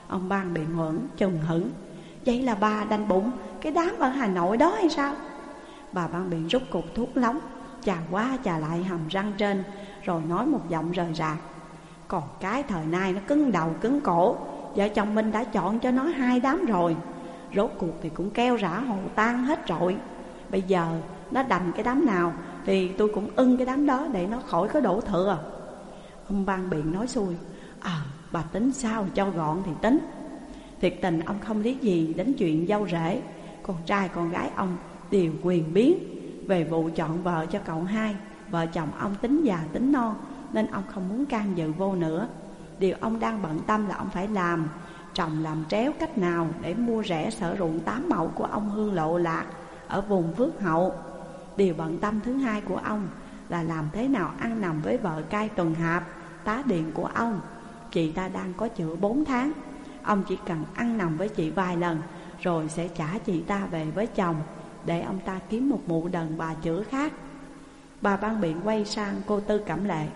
Ông ban biện hưởng chừng hững Vậy là bà đành bụng, cái đám ở Hà Nội đó hay sao? Bà ban biện rút cục thuốc lóng, Chà quá chà lại hầm răng trên, Rồi nói một giọng rời rạc. Còn cái thời nay nó cứng đầu cứng cổ, Vợ chồng mình đã chọn cho nó hai đám rồi. Rốt cuộc thì cũng keo rã hồ tan hết rồi Bây giờ nó đành cái đám nào Thì tôi cũng ưng cái đám đó để nó khỏi có đổ thừa. Ông ban biện nói xuôi À bà tính sao? Cho gọn thì tính. Thiệt tình ông không lý gì đến chuyện dâu rể. Con trai con gái ông đều quyền biến về vụ chọn vợ cho cậu hai. Vợ chồng ông tính già, tính non Nên ông không muốn can dự vô nữa. Điều ông đang bận tâm là ông phải làm Trồng làm tréo cách nào Để mua rẻ sở ruộng tám mẫu của ông Hương Lộ Lạc Ở vùng Phước Hậu. Điều bận tâm thứ hai của ông Là làm thế nào ăn nằm với vợ cai tuần hạp, Tá điện của ông. Chị ta đang có chữa bốn tháng. Ông chỉ cần ăn nằm với chị vài lần, Rồi sẽ trả chị ta về với chồng, để ông ta kiếm một mụ đàn bà chữa khác. Bà ban biện quay sang cô Tư Cẩm Lệ.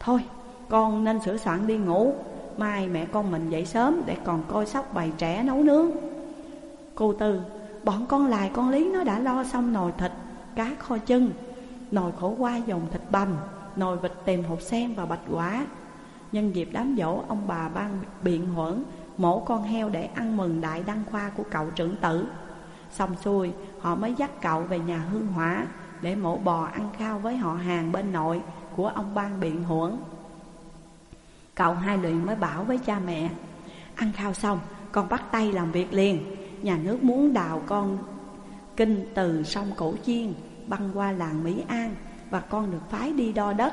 Thôi, con nên sửa soạn đi ngủ. Mai mẹ con mình dậy sớm để còn coi sóc bày trẻ nấu nướng. Cô Tư, Bọn con lại con Lý nó đã lo xong nồi thịt, Cá kho chân, Nồi khổ qua dòng thịt bằm, Nồi vịt tìm hột sen và bạch quả. Nhân dịp đám dỗ ông bà ban biện huẩn, Mổ con heo để ăn mừng đại đăng khoa của cậu trưởng tử. Xong xuôi, họ mới dắt cậu về nhà hương hỏa Để mổ bò ăn khao với họ hàng bên nội của ông ban biện huẩn. Cậu hai luyện mới bảo với cha mẹ Ăn khao xong con bắt tay làm việc liền Nhà nước muốn đào con kinh từ sông Cổ Chiên Băng qua làng Mỹ An Và con được phái đi đo đất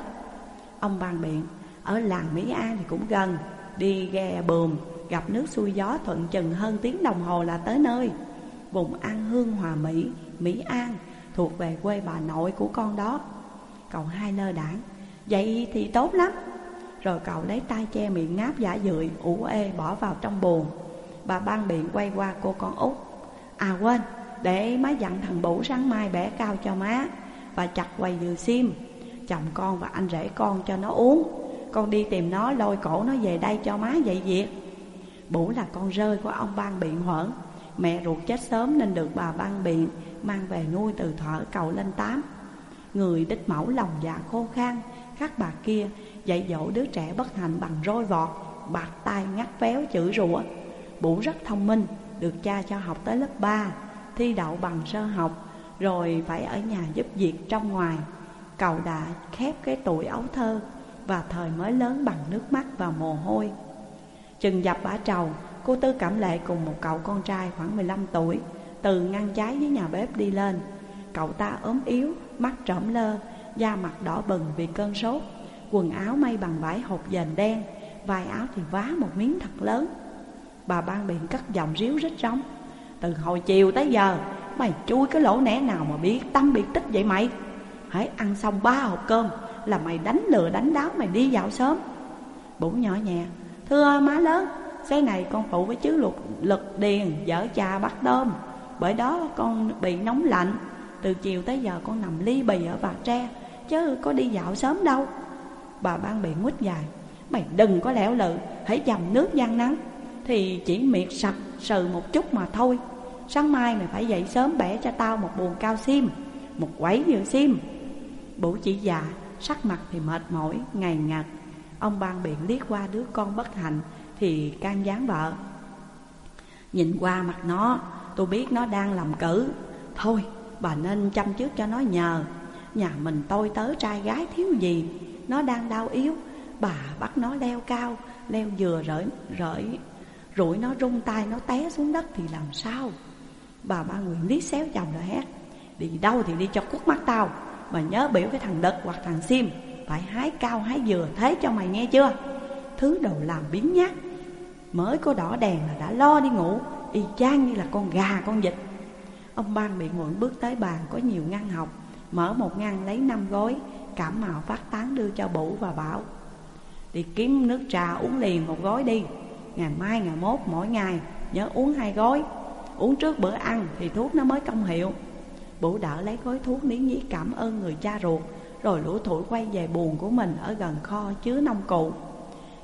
Ông bàn biện Ở làng Mỹ An thì cũng gần Đi ghe bùm Gặp nước xuôi gió thuận chừng hơn tiếng đồng hồ là tới nơi vùng An Hương Hòa Mỹ, Mỹ An thuộc về quê bà nội của con đó. Cậu hai lơ đảng, vậy thì tốt lắm. Rồi cậu lấy tay che miệng ngáp giả dưỡi ủ ê bỏ vào trong buồn. Bà ban biện quay qua cô con út. À quên, để má dặn thằng Bủ sáng mai bẻ cao cho má và chặt quầy dừa sim Chồng con và anh rể con cho nó uống. Con đi tìm nó lôi cổ nó về đây cho má dạy việc. Bủ là con rơi của ông ban biện huẩn Mẹ ruột chết sớm nên được bà ban biện Mang về nuôi từ thở cầu lên tám Người đích mẫu lòng dạ khô khan Khác bà kia dạy dỗ đứa trẻ bất hạnh bằng roi vọt Bạc tay ngắt véo chữ rủa. Bụ rất thông minh Được cha cho học tới lớp 3 Thi đậu bằng sơ học Rồi phải ở nhà giúp việc trong ngoài. Cậu đã khép cái tuổi ấu thơ Và thời mới lớn bằng nước mắt và mồ hôi. Chừng dập bả trầu Cô Tư cảm Lệ cùng một cậu con trai khoảng 15 tuổi Từ ngăn trái với nhà bếp đi lên. Cậu ta ốm yếu, mắt trỏm lơ Da mặt đỏ bừng vì cơn sốt. Quần áo may bằng vải hột dền đen Vai áo thì vá một miếng thật lớn. Bà ban biện cất giọng ríu rít rống Từ hồi chiều tới giờ, Mày chui cái lỗ nẻ nào mà biết tâm biệt tích vậy mày? Hãy ăn xong ba hộp cơm Là mày đánh lừa đánh đáo mày đi dạo sớm. Bủ nhỏ nhẹ, Thưa má lớn Cái này con phụ với chứ lục lực điền Dở trà bắt tôm Bởi đó con bị nóng lạnh. Từ chiều tới giờ con nằm ly bì ở vạt tre, Chứ có đi dạo sớm đâu. Bà ban bị quýt dài. Mày đừng có lẻo lự, Hãy dầm nước gian nắng. Thì chỉ miệt sạch sừ một chút mà thôi. Sáng mai mày phải dậy sớm bẻ cho tao một buồn cao sim Một quấy nhựa sim Bủ chỉ già, Sắc mặt thì mệt mỏi ngày ngặt Ông ban biện liếc qua đứa con bất hạnh, Thì can gián vợ. Nhìn qua mặt nó, Tôi biết nó đang làm cử. Thôi, bà nên chăm trước cho nó nhờ. Nhà mình tôi tớ trai gái thiếu gì nó đang đau yếu. Bà bắt nó leo cao Leo dừa rỡi, rỡi Rủi nó rung tay nó té xuống đất thì làm sao? Bà ba Nguyện lý xéo chồng rồi hét. Đi đâu thì đi cho quốc mắt tao Mà nhớ biểu cái thằng Đực hoặc thằng Sim Phải hái cao hái dừa thế cho mày nghe chưa? Thứ đầu làm biến nhát. Mới có đỏ đèn là đã lo đi ngủ Y chang như là con gà con vịt. Ông ban bị muộn bước tới bàn có nhiều ngăn học Mở một ngăn lấy năm gói Cảm mạo phát tán đưa cho bủ và Bảo Đi kiếm nước trà uống liền một gói đi. Ngày mai ngày mốt mỗi ngày Nhớ uống hai gói. Uống trước bữa ăn thì thuốc nó mới công hiệu. Bủ đỡ lấy gói thuốc lý nhí cảm ơn người cha ruột Rồi lũ thủi quay về buồn của mình ở gần kho chứa nông cụ.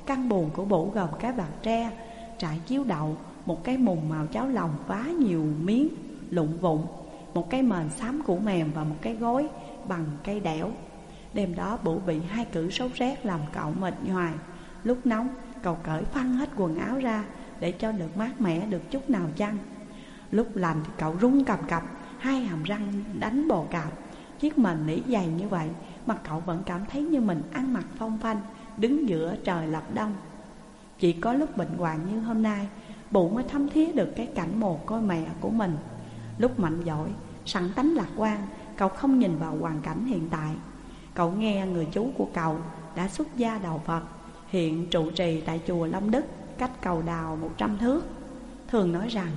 Căn buồn của bủ gồm cái bạc tre, trại chiếu đậu Một cái mùng màu cháo lòng vá nhiều miếng, lụng vụng Một cái mền xám củ mềm và một cái gối bằng cây đẻo. Đêm đó Bụ bị hai cử sốt rét làm cậu mệt nhoài. Lúc nóng cậu cởi phăng hết quần áo ra Để cho được mát mẻ được chút nào chăng. Lúc lạnh thì cậu rung cầm cập Hai hàm răng đánh bồ cạp Chiếc mền nỉ dày như vậy Mà cậu vẫn cảm thấy như mình ăn mặc phong phanh Đứng giữa trời lập đông. Chỉ có lúc bệnh hoạn như hôm nay Bụ mới thấm thía được cái cảnh mồ côi mẹ của mình. Lúc mạnh giỏi, sẵn tánh lạc quan Cậu không nhìn vào hoàn cảnh hiện tại. Cậu nghe người chú của cậu đã xuất gia đầu Phật, Hiện trụ trì tại chùa Long Đức, Cách cầu đào một trăm thước. Thường nói rằng,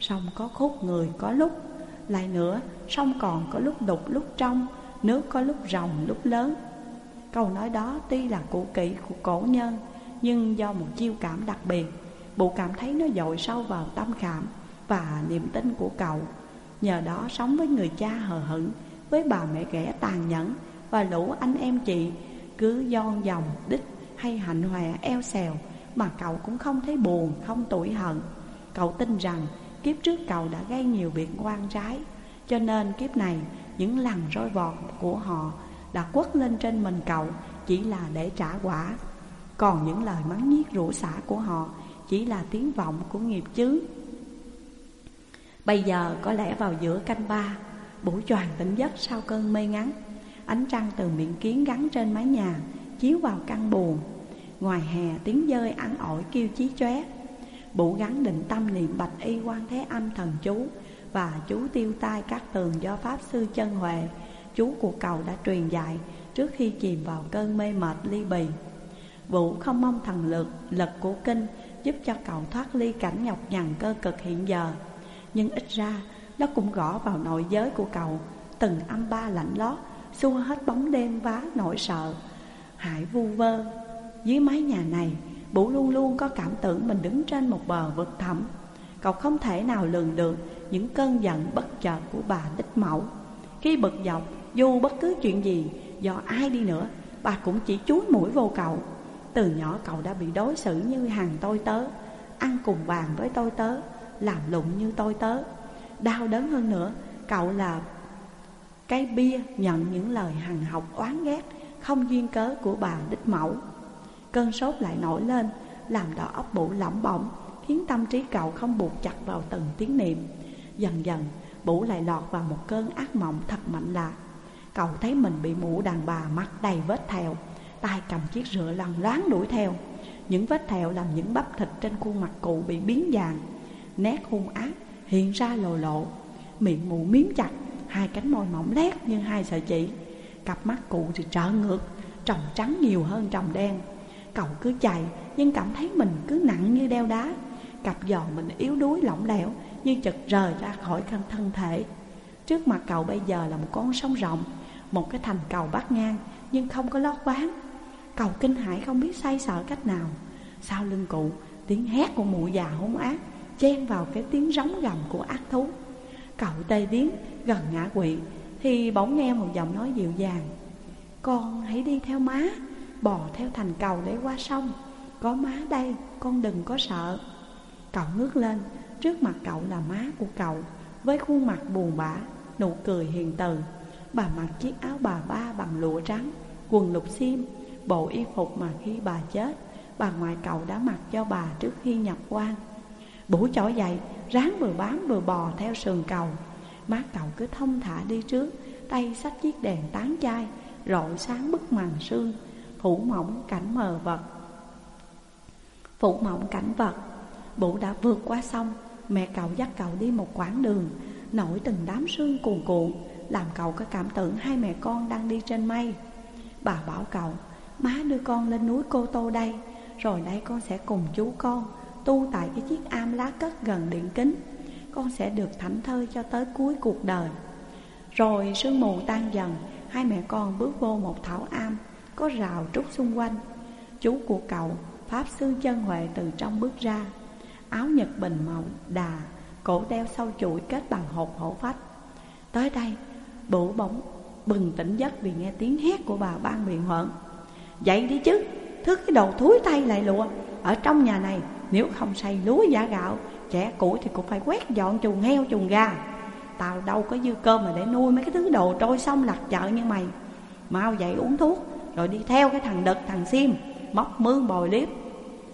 Sông có khúc người có lúc, Lại nữa, sông còn có lúc đục, lúc trong, Nước có lúc rồng, lúc lớn. Câu nói đó tuy là cũ kỹ của cổ nhân, Nhưng do một chiêu cảm đặc biệt Bụ cảm thấy nó dội sâu vào tâm khảm Và niềm tin của cậu. Nhờ đó sống với người cha hờ hững, Với bà mẹ ghẻ tàn nhẫn và lũ anh em chị Cứ don dòng đích hay hạnh hòa eo xèo Mà cậu cũng không thấy buồn, không tủi hận. Cậu tin rằng Kiếp trước cậu đã gây nhiều việc quan trái Cho nên kiếp này những lần roi vọt của họ đã quất lên trên mình cậu Chỉ là để trả quả. Còn những lời mắng nhiếc rủa xả của họ Chỉ là tiếng vọng của nghiệp chứ Bây giờ có lẽ vào giữa canh ba Bủ choàng tỉnh giấc sau cơn mê ngắn. Ánh trăng từ miệng kiến gắn trên mái nhà Chiếu vào căn buồn. Ngoài hè tiếng dơi ăn ổi kêu chí chóe. Bụ gắn định tâm niệm bạch y quan thế âm thần chú Và chú tiêu tai các tường do Pháp Sư chân Huệ Chú của cầu đã truyền dạy trước khi chìm vào cơn mê mệt ly bì. Vũ không mong thần lực, lực của kinh giúp cho cậu thoát ly cảnh nhọc nhằn cơ cực hiện giờ. Nhưng ít ra nó cũng gõ vào nội giới của cậu Từng âm ba lạnh lót, xua hết bóng đêm vá nỗi sợ. Hãy vu vơ. Dưới mái nhà này Bụ luôn luôn có cảm tưởng mình đứng trên một bờ vực thẳm. Cậu không thể nào lường được những cơn giận bất chợt của bà Đích Mẫu. Khi bực dọc, dù bất cứ chuyện gì, do ai đi nữa Bà cũng chỉ chúi mũi vô cậu. Từ nhỏ cậu đã bị đối xử như hàng tôi tớ Ăn cùng bàn với tôi tớ Làm lụng như tôi tớ. Đau đớn hơn nữa Cậu là cái bia nhận những lời hằng học oán ghét, Không duyên cớ của bà Đích Mẫu. Cơn sốt lại nổi lên, Làm đỏ óc bụ lỏng bỏng Khiến tâm trí cậu không buộc chặt vào từng tiếng niệm. Dần dần Bụ lại lọt vào một cơn ác mộng thật mạnh lạ. Cậu thấy mình bị mụ đàn bà mắt đầy vết thèo tay cầm chiếc rựa lần loáng đuổi theo. Những vết thẹo làm những bắp thịt trên khuôn mặt cụ bị biến dạng, Nét hung ác hiện ra lồ lộ. Miệng mụ miếm chặt Hai cánh môi mỏng lét như hai sợi chỉ. Cặp mắt cụ thì trợ ngược, Tròng trắng nhiều hơn tròng đen. Cậu cứ chạy nhưng cảm thấy mình cứ nặng như đeo đá. Cặp giò mình yếu đuối, lỏng lẻo, Như chật rời ra khỏi thân thân thể. Trước mặt cậu bây giờ là một con sông rộng, Một cái thành cầu bắt ngang, Nhưng không có lót ván. Cậu kinh hãi không biết say sợ cách nào. Sau lưng cụ, Tiếng hét của mụ già hung ác, Chen vào cái tiếng rống gầm của ác thú. Cậu tê điếng gần ngã quỵ, Thì bỗng nghe một giọng nói dịu dàng. Con hãy đi theo má, Bò theo thành cầu để qua sông. Có má đây, con đừng có sợ. Cậu ngước lên, Trước mặt cậu là má của cậu, Với khuôn mặt buồn bã, Nụ cười hiền từ. Bà mặc chiếc áo bà ba bằng lụa trắng, Quần lục xiêm, Bộ y phục mà khi bà chết, Bà ngoại cậu đã mặc cho bà trước khi nhập quan. Bủ chỗ dậy Ráng vừa bám vừa bò theo sườn cầu. Má cậu cứ thông thả đi trước, Tay xách chiếc đèn tán chai, Rọi sáng bức màn sương, Phủ mỏng cảnh mờ vật. Phủ mỏng cảnh vật Bụ đã vượt qua sông, Mẹ cậu dắt cậu đi một quãng đường, Nổi từng đám sương cuồn cuộn, Làm cậu có cảm tưởng hai mẹ con đang đi trên mây. Bà bảo cậu, Má đưa con lên núi Cô Tô đây, Rồi đây con sẽ cùng chú con Tu tại cái chiếc am lá cất gần điện kính, Con sẽ được thảnh thơi cho tới cuối cuộc đời. Rồi sương mù tan dần, Hai mẹ con bước vô một thảo am, Có rào trúc xung quanh. Chú của cậu, Pháp sư chân Huệ từ trong bước ra, Áo nhật bình màu đà, Cổ đeo sâu chuỗi kết bằng hộp hổ phách. Tới đây Bụ bỗng bừng tỉnh giấc vì nghe tiếng hét của bà ban biện huận. Dậy đi chứ Thứ cái đồ thúi tay lại lụa, Ở trong nhà này nếu không xây lúa giả gạo, Trẻ củi thì cũng phải quét dọn chuồng heo, chuồng gà. Tao đâu có dư cơm mà để nuôi mấy cái thứ đồ trôi sông lặt chợ như mày. Mau dậy uống thuốc, Rồi đi theo cái thằng đực, thằng sim, Móc mương bồi liếp.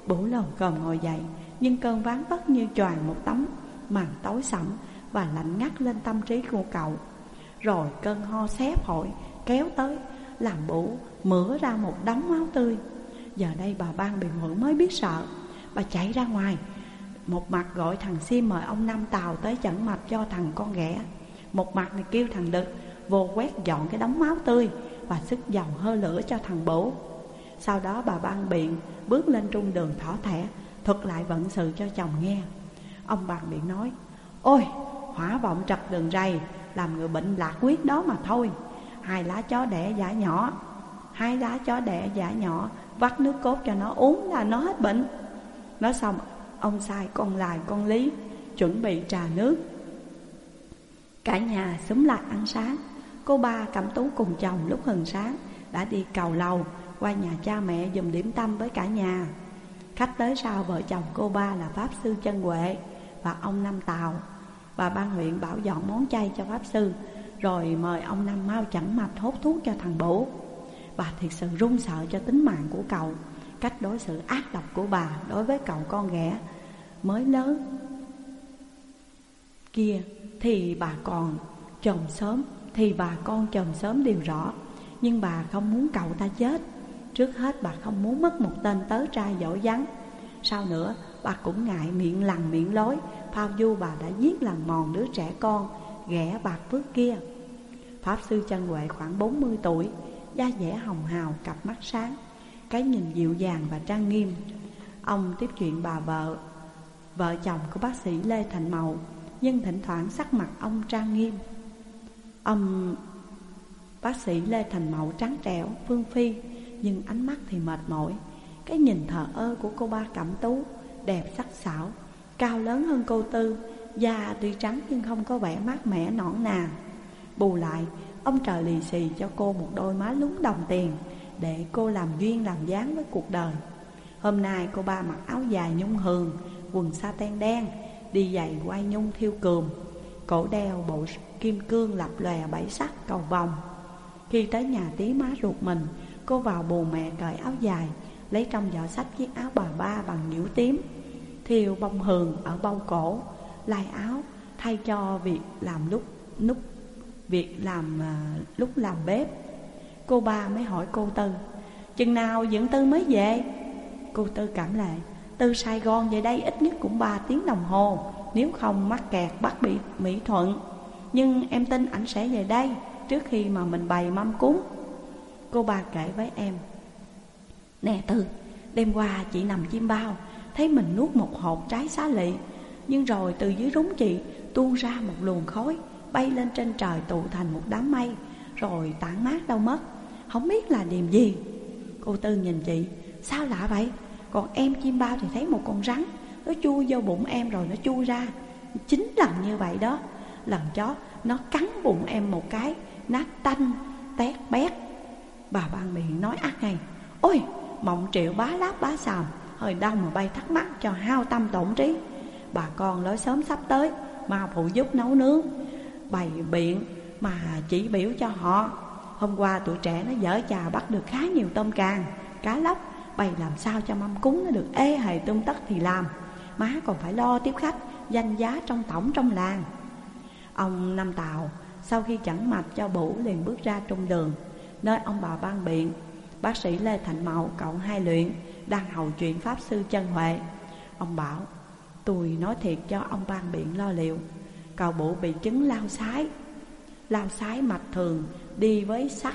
Bố lồng cơm ngồi dậy, Nhưng cơn ván vất như choàng một tấm. Màn tối sẫm Và lạnh ngắt lên tâm trí của cậu. Rồi cơn ho xé phổi Kéo tới, Làm bủ mửa ra một đống máu tươi. Giờ đây bà ban bị huẩn mới biết sợ. Bà chạy ra ngoài. Một mặt gọi thằng Sim mời ông Năm Tàu tới chẩn mạch cho thằng con ghẻ. Một mặt này kêu thằng Đực, vô quét dọn cái đống máu tươi Và sức dầu hơ lửa cho thằng bố. Sau đó bà ban biện bước lên trung đường thỏ thẻ, Thuật lại vận sự cho chồng nghe. Ông bàn biện nói, Ôi, hỏa vọng trật đường ray Làm người bệnh lạc quyết đó mà thôi. Hai lá chó đẻ giả nhỏ, Hai lá chó đẻ giả nhỏ, Vắt nước cốt cho nó uống là nó hết bệnh. Nói xong, ông sai, con lại con Lý, Chuẩn bị trà nước. Cả nhà xúm lại ăn sáng. Cô ba, cẩm tú cùng chồng lúc hừng sáng Đã đi cầu lầu Qua nhà cha mẹ dùm điểm tâm với cả nhà. Khách tới sau vợ chồng cô ba là Pháp Sư Chân Huệ Và ông Năm Tàu và ban huyện bảo dọn món chay cho Pháp Sư, Rồi mời ông Năm mau chẳng mạch hốt thuốc cho thằng Bố Bà thiệt sự run sợ cho tính mạng của cậu. Cách đối xử ác độc của bà đối với cậu con ghẻ mới lớn. Kia thì bà còn chồng sớm Thì bà con chồng sớm đều rõ. Nhưng bà không muốn cậu ta chết. Trước hết bà không muốn mất một tên tớ trai dỗ vắng Sau nữa bà cũng ngại miệng lằn miệng lối Phao du bà đã giết lần mòn đứa trẻ con Ghẻ bạc phước kia. Pháp sư chân Huệ khoảng 40 tuổi Da dẻ hồng hào, cặp mắt sáng cái nhìn dịu dàng và trang nghiêm. Ông tiếp chuyện bà vợ. Vợ chồng của bác sĩ Lê Thành Mậu Nhưng thỉnh thoảng sắc mặt ông trang nghiêm. Ông bác sĩ Lê Thành Mậu trắng trẻo, phương phi Nhưng ánh mắt thì mệt mỏi. Cái nhìn thờ ơ của cô ba Cẩm Tú Đẹp sắc sảo Cao lớn hơn cô Tư Da tuy trắng nhưng không có vẻ mát mẻ nõn nà. Bù lại Ông trời lì xì cho cô một đôi má lúng đồng tiền để cô làm duyên làm dáng với cuộc đời. Hôm nay cô ba mặc áo dài nhung hường Quần sa ten đen Đi giày quai nhung thiêu cườm Cổ đeo bộ kim cương lập lòe bảy sắc cầu vòng Khi tới nhà tí má ruột mình Cô vào bù mẹ cởi áo dài Lấy trong giỏ sách chiếc áo bà ba bằng nhiễu tím Thiêu bông hường ở bông cổ Lai áo thay cho việc làm lúc nút việc làm uh, lúc làm bếp. Cô ba mới hỏi cô Tư, Chừng nào dưỡng Tư mới về? Cô Tư cảm lệ Từ Sài Gòn về đây ít nhất cũng 3 tiếng đồng hồ, Nếu không mắc kẹt bắt bị, Mỹ Thuận. Nhưng em tin ảnh sẽ về đây Trước khi mà mình bày mâm cúng. Cô ba kể với em, Nè Tư, Đêm qua chị nằm chim bao, Thấy mình nuốt một hộp trái xá lị, Nhưng rồi từ dưới rúng chị Tuôn ra một luồng khói Bay lên trên trời tụ thành một đám mây, Rồi tản mát đâu mất. Không biết là điềm gì. Cô Tư nhìn chị. Sao lạ vậy? Còn em chim bao thì thấy một con rắn. Nó chui vô bụng em rồi nó chui ra. Chính lần như vậy đó. Lần chó, nó cắn bụng em một cái. Nát tanh, Tét, bét. Bà ban miệng nói ác ngay. Ôi, mộng triệu bá láp bá xàm. Hơi đông mà bay thắc mắc cho hao tâm tổn trí. Bà con lối sớm sắp tới. Mà phụ giúp nấu nướng. Bày biện mà chỉ biểu cho họ. Hôm qua tụi trẻ nó dở trà bắt được khá nhiều tôm càng, Cá lóc. Bày làm sao cho mâm cúng nó được ê hề tôm tất thì làm. Má còn phải lo tiếp khách, Danh giá trong tổng trong làng. Ông Năm Tàu Sau khi chẳng mạch cho Bủ liền bước ra trong đường. Nơi ông bà ban biện, Bác sĩ Lê Thành Mậu cậu hai luyện, Đang hầu chuyện Pháp Sư chân Huệ. Ông bảo, Tôi nói thiệt cho ông ban biện lo liệu. Cậu bụ bị chứng lao sái Lao sái mạch thường đi với sắc,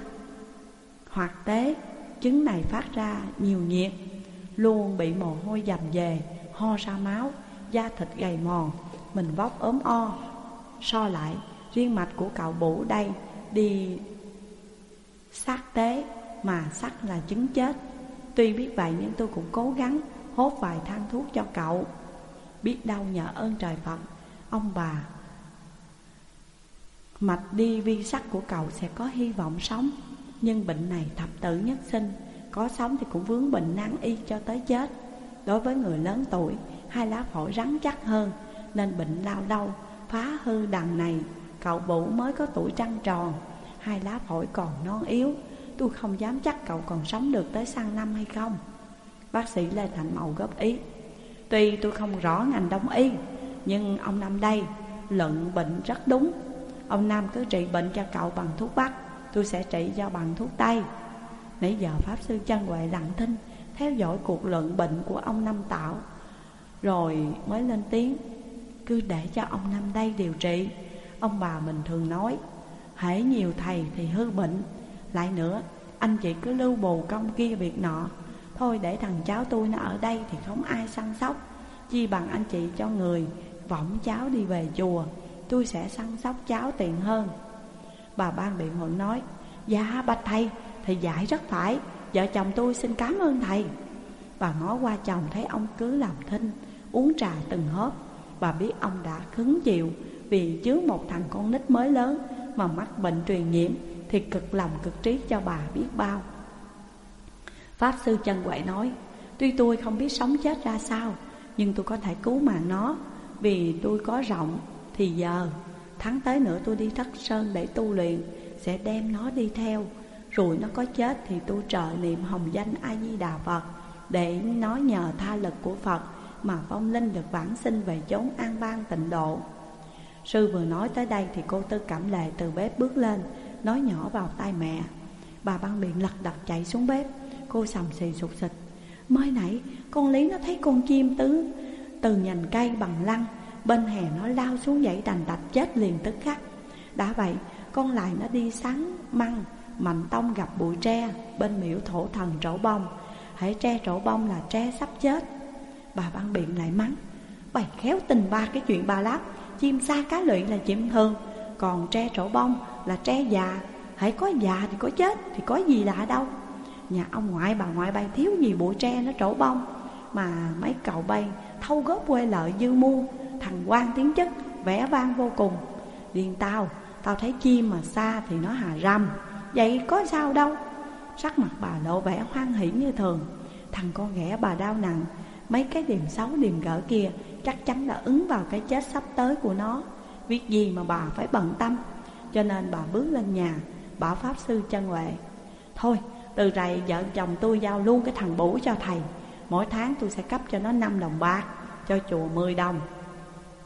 Hoặc tế, Chứng này phát ra nhiều nhiệt, Luôn bị mồ hôi dầm về Ho ra máu, Da thịt gầy mòn, Mình vóc ốm o. So lại, Riêng mạch của cậu bủ đây Đi sắc tế, Mà sắc là chứng chết. Tuy biết vậy nhưng tôi cũng cố gắng Hốt vài thang thuốc cho cậu. Biết đâu nhờ ơn trời Phật, Ông bà Mạch đi vi sắc của cậu sẽ có hy vọng sống. Nhưng bệnh này thập tử nhất sinh, Có sống thì cũng vướng bệnh nan y cho tới chết. Đối với người lớn tuổi, Hai lá phổi rắn chắc hơn, Nên bệnh lao đau, Phá hư đằng này. Cậu bụ mới có tuổi trăng tròn, Hai lá phổi còn non yếu. Tôi không dám chắc cậu còn sống được tới sang năm hay không. Bác sĩ Lê Thành Mậu góp ý, Tuy tôi không rõ ngành đông y, Nhưng ông Năm đây, luận bệnh rất đúng. Ông Nam cứ trị bệnh cho cậu bằng thuốc bắc, Tôi sẽ trị cho bằng thuốc tây. Nãy giờ Pháp Sư chân Huệ lặng thinh, Theo dõi cuộc luận bệnh của ông Năm Tạo. Rồi mới lên tiếng, Cứ để cho ông Năm đây điều trị. Ông bà mình thường nói, Hễ nhiều thầy thì hư bệnh. Lại nữa, anh chị cứ lưu bù công kia việc nọ. Thôi để thằng cháu tôi nó ở đây thì không ai săn sóc. Chi bằng anh chị cho người, Võng cháu đi về chùa. Tôi sẽ săn sóc cháu tiền hơn. Bà ban biện hộ nói Dạ bạch thầy Thầy dạy rất phải, Vợ chồng tôi xin cảm ơn thầy. Bà ngó qua chồng thấy ông cứ làm thinh, Uống trà từng hớp. Bà biết ông đã cứng chịu Vì chứa một thằng con nít mới lớn Mà mắc bệnh truyền nhiễm Thì cực lòng cực trí cho bà biết bao. Pháp sư chân quậy nói, Tuy tôi không biết sống chết ra sao, Nhưng tôi có thể cứu mạng nó Vì tôi có rộng thì giờ, Tháng tới nữa tôi đi thất sơn để tu luyện, Sẽ đem nó đi theo. Rồi nó có chết thì tôi trợ niệm hồng danh A-di-đà Phật, Để nó nhờ tha lực của Phật Mà vong linh được vãng sinh về chốn an bang tịnh độ. Sư vừa nói tới đây thì cô Tư Cảm Lệ từ bếp bước lên, Nói nhỏ vào tai mẹ. Bà băng biện lật đật chạy xuống bếp. Cô sầm xì sụt xịt Mới nãy, con Lý nó thấy con chim tứ, Từ nhành cây bằng lăng Bên hè nó lao xuống dãy đành đạch chết liền tức khắc. Đã vậy, con lại nó đi sáng măng Mạnh tông gặp bụi tre Bên miễu thổ thần trổ bông. Hãy tre trổ bông là tre sắp chết. Bà băng biện lại mắng, Bày khéo tình ba cái chuyện ba láp Chim sa cá luyện là chim thường, Còn tre trổ bông là tre già. Hãy có già thì có chết, Thì có gì lạ đâu. Nhà ông ngoại bà ngoại bay thiếu gì bụi tre nó trổ bông, Mà mấy cậu bay thâu góp quê lợi dư mu, Thằng quan tiếng chất vẻ vang vô cùng. Điền tao Tao thấy chim mà xa thì nó hà răm Vậy có sao đâu. Sắc mặt bà lộ vẻ hoan hỉ như thường. Thằng con ghẻ bà đau nặng Mấy cái điểm xấu điểm gỡ kia Chắc chắn đã ứng vào cái chết sắp tới của nó. Việc gì mà bà phải bận tâm? Cho nên bà bước lên nhà Bảo Pháp Sư chân Huệ. Thôi từ rày vợ chồng tôi giao luôn cái thằng bủ cho thầy. Mỗi tháng tôi sẽ cấp cho nó 5 đồng bạc Cho chùa 10 đồng.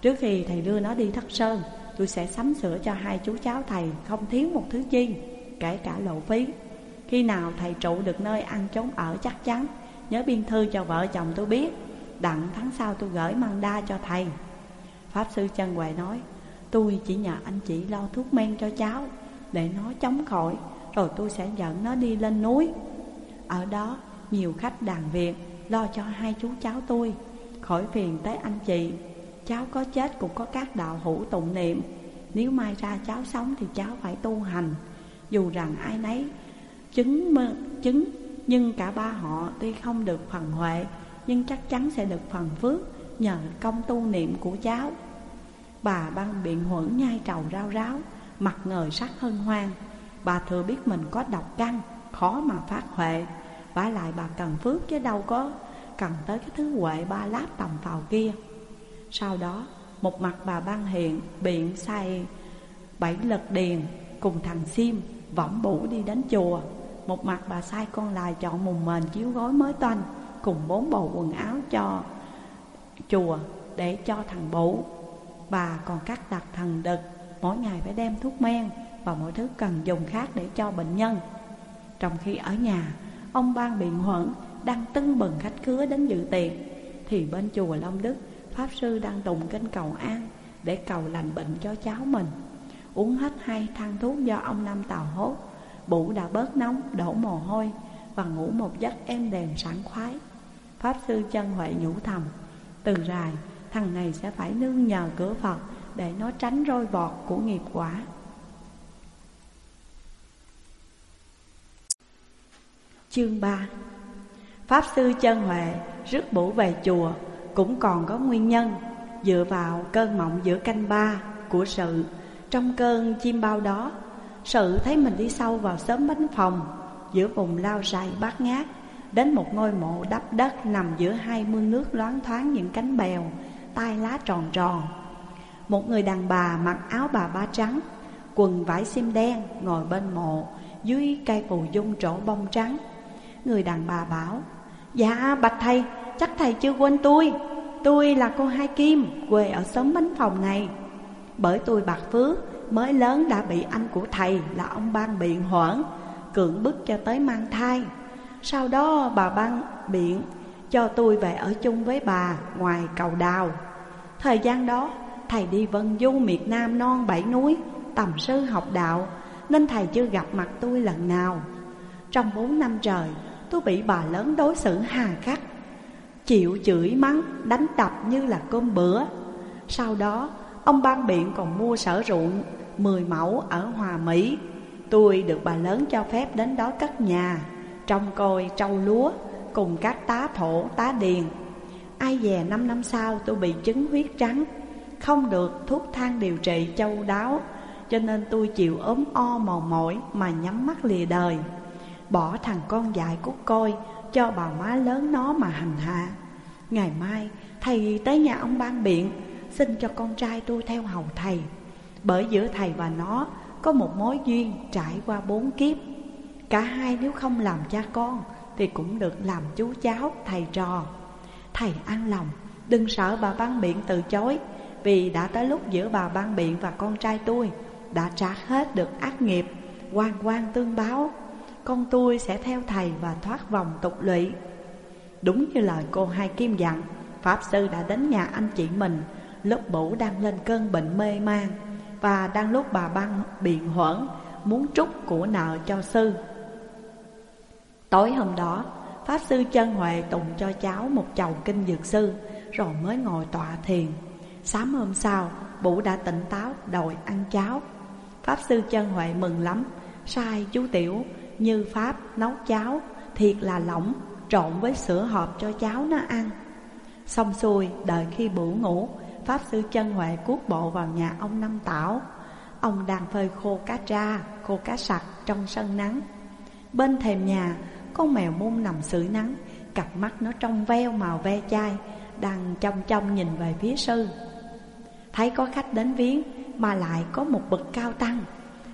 Trước khi thầy đưa nó đi thất sơn, Tôi sẽ sắm sửa cho hai chú cháu thầy, Không thiếu một thứ chi, Kể cả lộ phí. Khi nào thầy trụ được nơi ăn trốn ở chắc chắn, Nhớ biên thư cho vợ chồng tôi biết, Đặng tháng sau tôi gửi măng đa cho thầy. Pháp sư chân Huệ nói, Tôi chỉ nhờ anh chị lo thuốc men cho cháu, Để nó chống khỏi, Rồi tôi sẽ dẫn nó đi lên núi. Ở đó, nhiều khách đàn Việt Lo cho hai chú cháu tôi. Khỏi phiền tới anh chị. Cháu có chết cũng có các đạo hữu tụng niệm. Nếu mai ra cháu sống thì cháu phải tu hành. Dù rằng ai nấy chứng mơ, chứng Nhưng cả ba họ tuy không được phần huệ Nhưng chắc chắn sẽ được phần phước Nhờ công tu niệm của cháu. Bà băng biện huẩn nhai trầu rau ráo Mặt ngời sắc hân hoan. Bà thừa biết mình có độc căn Khó mà phát huệ vả lại bà cần phước chứ đâu có Cần tới cái thứ huệ ba láp tầm vào kia. Sau đó, một mặt bà ban hiện Biện say bảy lật điền Cùng thằng Sim võng bủ đi đến chùa. Một mặt bà sai con lại chọn mùng mền chiếu gối mới toanh Cùng bốn bộ quần áo cho chùa để cho thằng bủ. Bà còn cắt đặt thần đực, Mỗi ngày phải đem thuốc men Và mọi thứ cần dùng khác để cho bệnh nhân. Trong khi ở nhà Ông ban biện huẩn đang tưng bừng khách khứa đến dự tiệc. Thì bên chùa Long Đức Pháp sư đang tụng kinh cầu an Để cầu lành bệnh cho cháu mình. Uống hết hai thang thuốc do ông Nam Tào hốt Bụ đã bớt nóng, đổ mồ hôi Và ngủ một giấc êm đềm sảng khoái. Pháp sư chân Huệ nhủ thầm Từ rài thằng này sẽ phải nương nhờ cửa Phật Để nó tránh rơi vọt của nghiệp quả. Chương 3 Pháp sư chân Huệ rước bủ về chùa Cũng còn có nguyên nhân Dựa vào cơn mộng giữa canh ba của sự. Trong cơn chim bao đó, Sự thấy mình đi sâu vào sớm bánh phòng Giữa vùng lao dài bát ngát Đến một ngôi mộ đắp đất Nằm giữa hai mương nước loáng thoáng những cánh bèo, Tai lá tròn tròn. Một người đàn bà mặc áo bà ba trắng, Quần vải xiêm đen ngồi bên mộ, Dưới cây phù dung trổ bông trắng Người đàn bà bảo Dạ bạch thầy, chắc thầy chưa quên tôi. Tôi là cô Hai Kim, quê ở xóm bánh phòng này. Bởi tôi bạc phước, mới lớn đã bị anh của thầy là ông ban biện hoãn, Cưỡng bức cho tới mang thai. Sau đó bà ban biện cho tôi về ở chung với bà ngoài cầu đào. Thời gian đó, thầy đi vân du, miệt nam, non, bảy núi, Tầm sư học đạo, Nên thầy chưa gặp mặt tôi lần nào. Trong bốn năm trời tôi bị bà lớn đối xử hà khắc. Chịu chửi mắng, đánh đập như là cơm bữa. Sau đó, ông ban biện còn mua sở ruộng 10 mẫu ở Hòa Mỹ. Tôi được bà lớn cho phép đến đó cất nhà Trông coi trâu lúa cùng các tá thổ, tá điền. Ai dè năm năm sau tôi bị chứng huyết trắng Không được thuốc thang điều trị châu đáo Cho nên tôi chịu ốm o mòn mỏi mà nhắm mắt lìa đời. Bỏ thằng con dại cút coi Cho bà má lớn nó mà hành hạ. Ngày mai, thầy tới nhà ông ban biện, Xin cho con trai tôi theo hầu thầy. Bởi giữa thầy và nó Có một mối duyên trải qua bốn kiếp. Cả hai nếu không làm cha con Thì cũng được làm chú cháu, thầy trò. Thầy an lòng, Đừng sợ bà ban biện từ chối, Vì đã tới lúc giữa bà ban biện và con trai tôi Đã trả hết được ác nghiệp quan quan tương báo con tôi sẽ theo thầy và thoát vòng tục lụy Đúng như lời cô Hai Kim dặn, Pháp sư đã đến nhà anh chị mình, Lúc bủ đang lên cơn bệnh mê man Và đang lúc bà băng biện hoãn Muốn trút của nợ cho sư. Tối hôm đó, Pháp sư chân Huệ tụng cho cháu một chầu kinh dược sư, Rồi mới ngồi tọa thiền. Sáng hôm sau Bụ đã tỉnh táo đòi ăn cháo. Pháp sư chân Huệ mừng lắm, Sai chú Tiểu như Pháp nấu cháo Thiệt là lỏng trộn với sữa hộp cho cháu nó ăn. Xong xuôi đợi khi bữa ngủ Pháp sư chân Huệ cuốc bộ vào nhà ông Năm Tảo. Ông đang phơi khô cá tra, khô cá sặc trong sân nắng. Bên thềm nhà, con mèo mung nằm sưởi nắng Cặp mắt nó trong veo màu ve chai Đang chăm chăm nhìn về phía sư. Thấy có khách đến viếng Mà lại có một bậc cao tăng.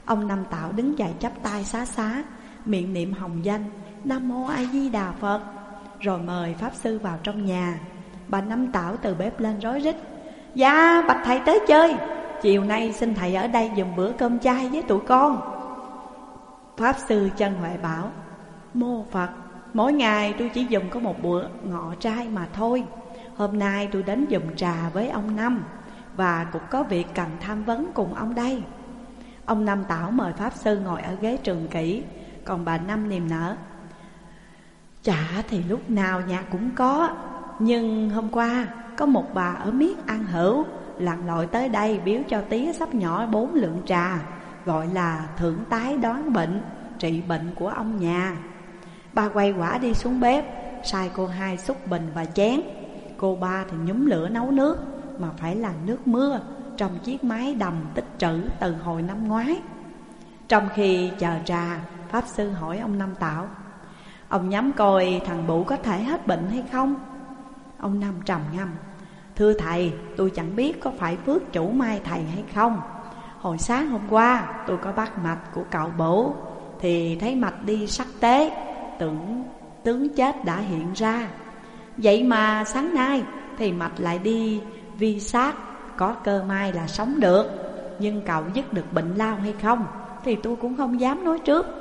Ông Năm Tảo đứng dậy chắp tay xá xá miệng niệm hồng danh, Nam Mô A Di Đà Phật, Rồi mời Pháp Sư vào trong nhà. Bà Năm Tảo từ bếp lên rối rít Dạ bạch thầy tới chơi. Chiều nay xin thầy ở đây dùng bữa cơm chay với tụi con. Pháp sư chân Huệ bảo, Mô Phật, Mỗi ngày tôi chỉ dùng có một bữa ngọ trai mà thôi. Hôm nay tôi đến dùng trà với ông Năm, Và cũng có việc cần tham vấn cùng ông đây. Ông Năm Tảo mời Pháp Sư ngồi ở ghế trường kỷ còn bà Năm niềm nở. Chả thì lúc nào nhà cũng có, Nhưng hôm qua có một bà ở miết ăn hữu Lặn lội tới đây biếu cho tía sắp nhỏ bốn lượng trà, Gọi là thưởng tái đoán bệnh, Trị bệnh của ông nhà. Bà quay quả đi xuống bếp, Sai cô hai xúc bình và chén. Cô ba thì nhúm lửa nấu nước, Mà phải là nước mưa Trong chiếc máy đầm tích trữ từ hồi năm ngoái. Trong khi chờ trà Pháp sư hỏi ông Năm Tạo Ông nhắm coi thằng Bụ có thể hết bệnh hay không? Ông Năm trầm ngâm Thưa thầy, tôi chẳng biết có phải phước chủ mai thầy hay không. Hồi sáng hôm qua tôi có bắt mạch của cậu Bụ Thì thấy mạch đi sắc tế Tưởng tướng chết đã hiện ra. Vậy mà sáng nay thì mạch lại đi vi sát Có cơ mai là sống được. Nhưng cậu dứt được bệnh lao hay không Thì tôi cũng không dám nói trước.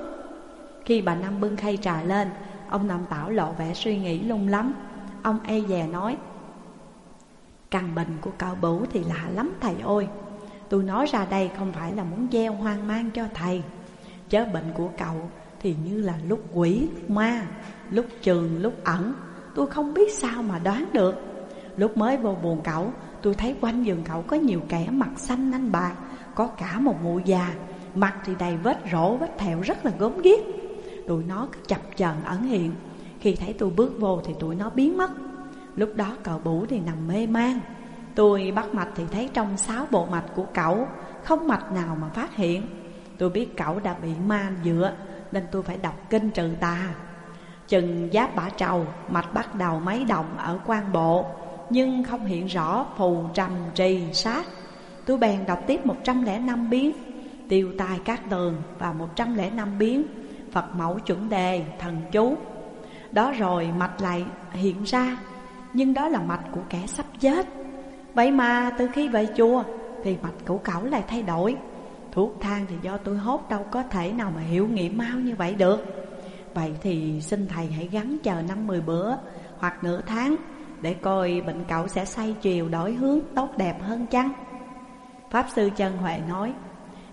Khi bà Năm bưng khay trà lên Ông Năm Tảo lộ vẻ suy nghĩ lung lắm. Ông e dè nói Căn bệnh của cậu Bửu thì lạ lắm thầy ơi. Tôi nói ra đây không phải là muốn gieo hoang mang cho thầy. Chớ bệnh của cậu thì như là lúc quỷ, lúc ma, lúc trường, lúc ẩn. Tôi không biết sao mà đoán được. Lúc mới vô buồn cậu Tôi thấy quanh giường cậu có nhiều kẻ mặt xanh nanh bạc Có cả một mụ già. Mặt thì đầy vết rỗ, vết thẹo rất là gớm ghiếc. Tụi nó cứ chập chờn ẩn hiện. Khi thấy tôi bước vô thì tụi nó biến mất. Lúc đó cậu bủ thì nằm mê man. Tôi bắt mạch thì thấy trong sáu bộ mạch của cậu, Không mạch nào mà phát hiện. Tôi biết cậu đã bị ma dựa, Nên tôi phải đọc kinh trừ tà. Chừng giáp bả trầu, Mạch bắt đầu mấy đồng ở quan bộ, Nhưng không hiện rõ phù trầm trì sát. Tôi bèn đọc tiếp 105 biến, Tiêu tai các tường và 105 biến. Phật mẫu chuẩn đề, thần chú. Đó rồi mạch lại hiện ra, Nhưng đó là mạch của kẻ sắp chết. Vậy mà từ khi về chùa, Thì mạch của cậu lại thay đổi. Thuốc thang thì do tôi hốt, đâu có thể nào mà hiểu nghiệm mau như vậy được. Vậy thì xin thầy hãy gắn chờ năm mười bữa Hoặc nửa tháng Để coi bệnh cậu sẽ say chiều đổi hướng tốt đẹp hơn chăng? Pháp sư chân Huệ nói,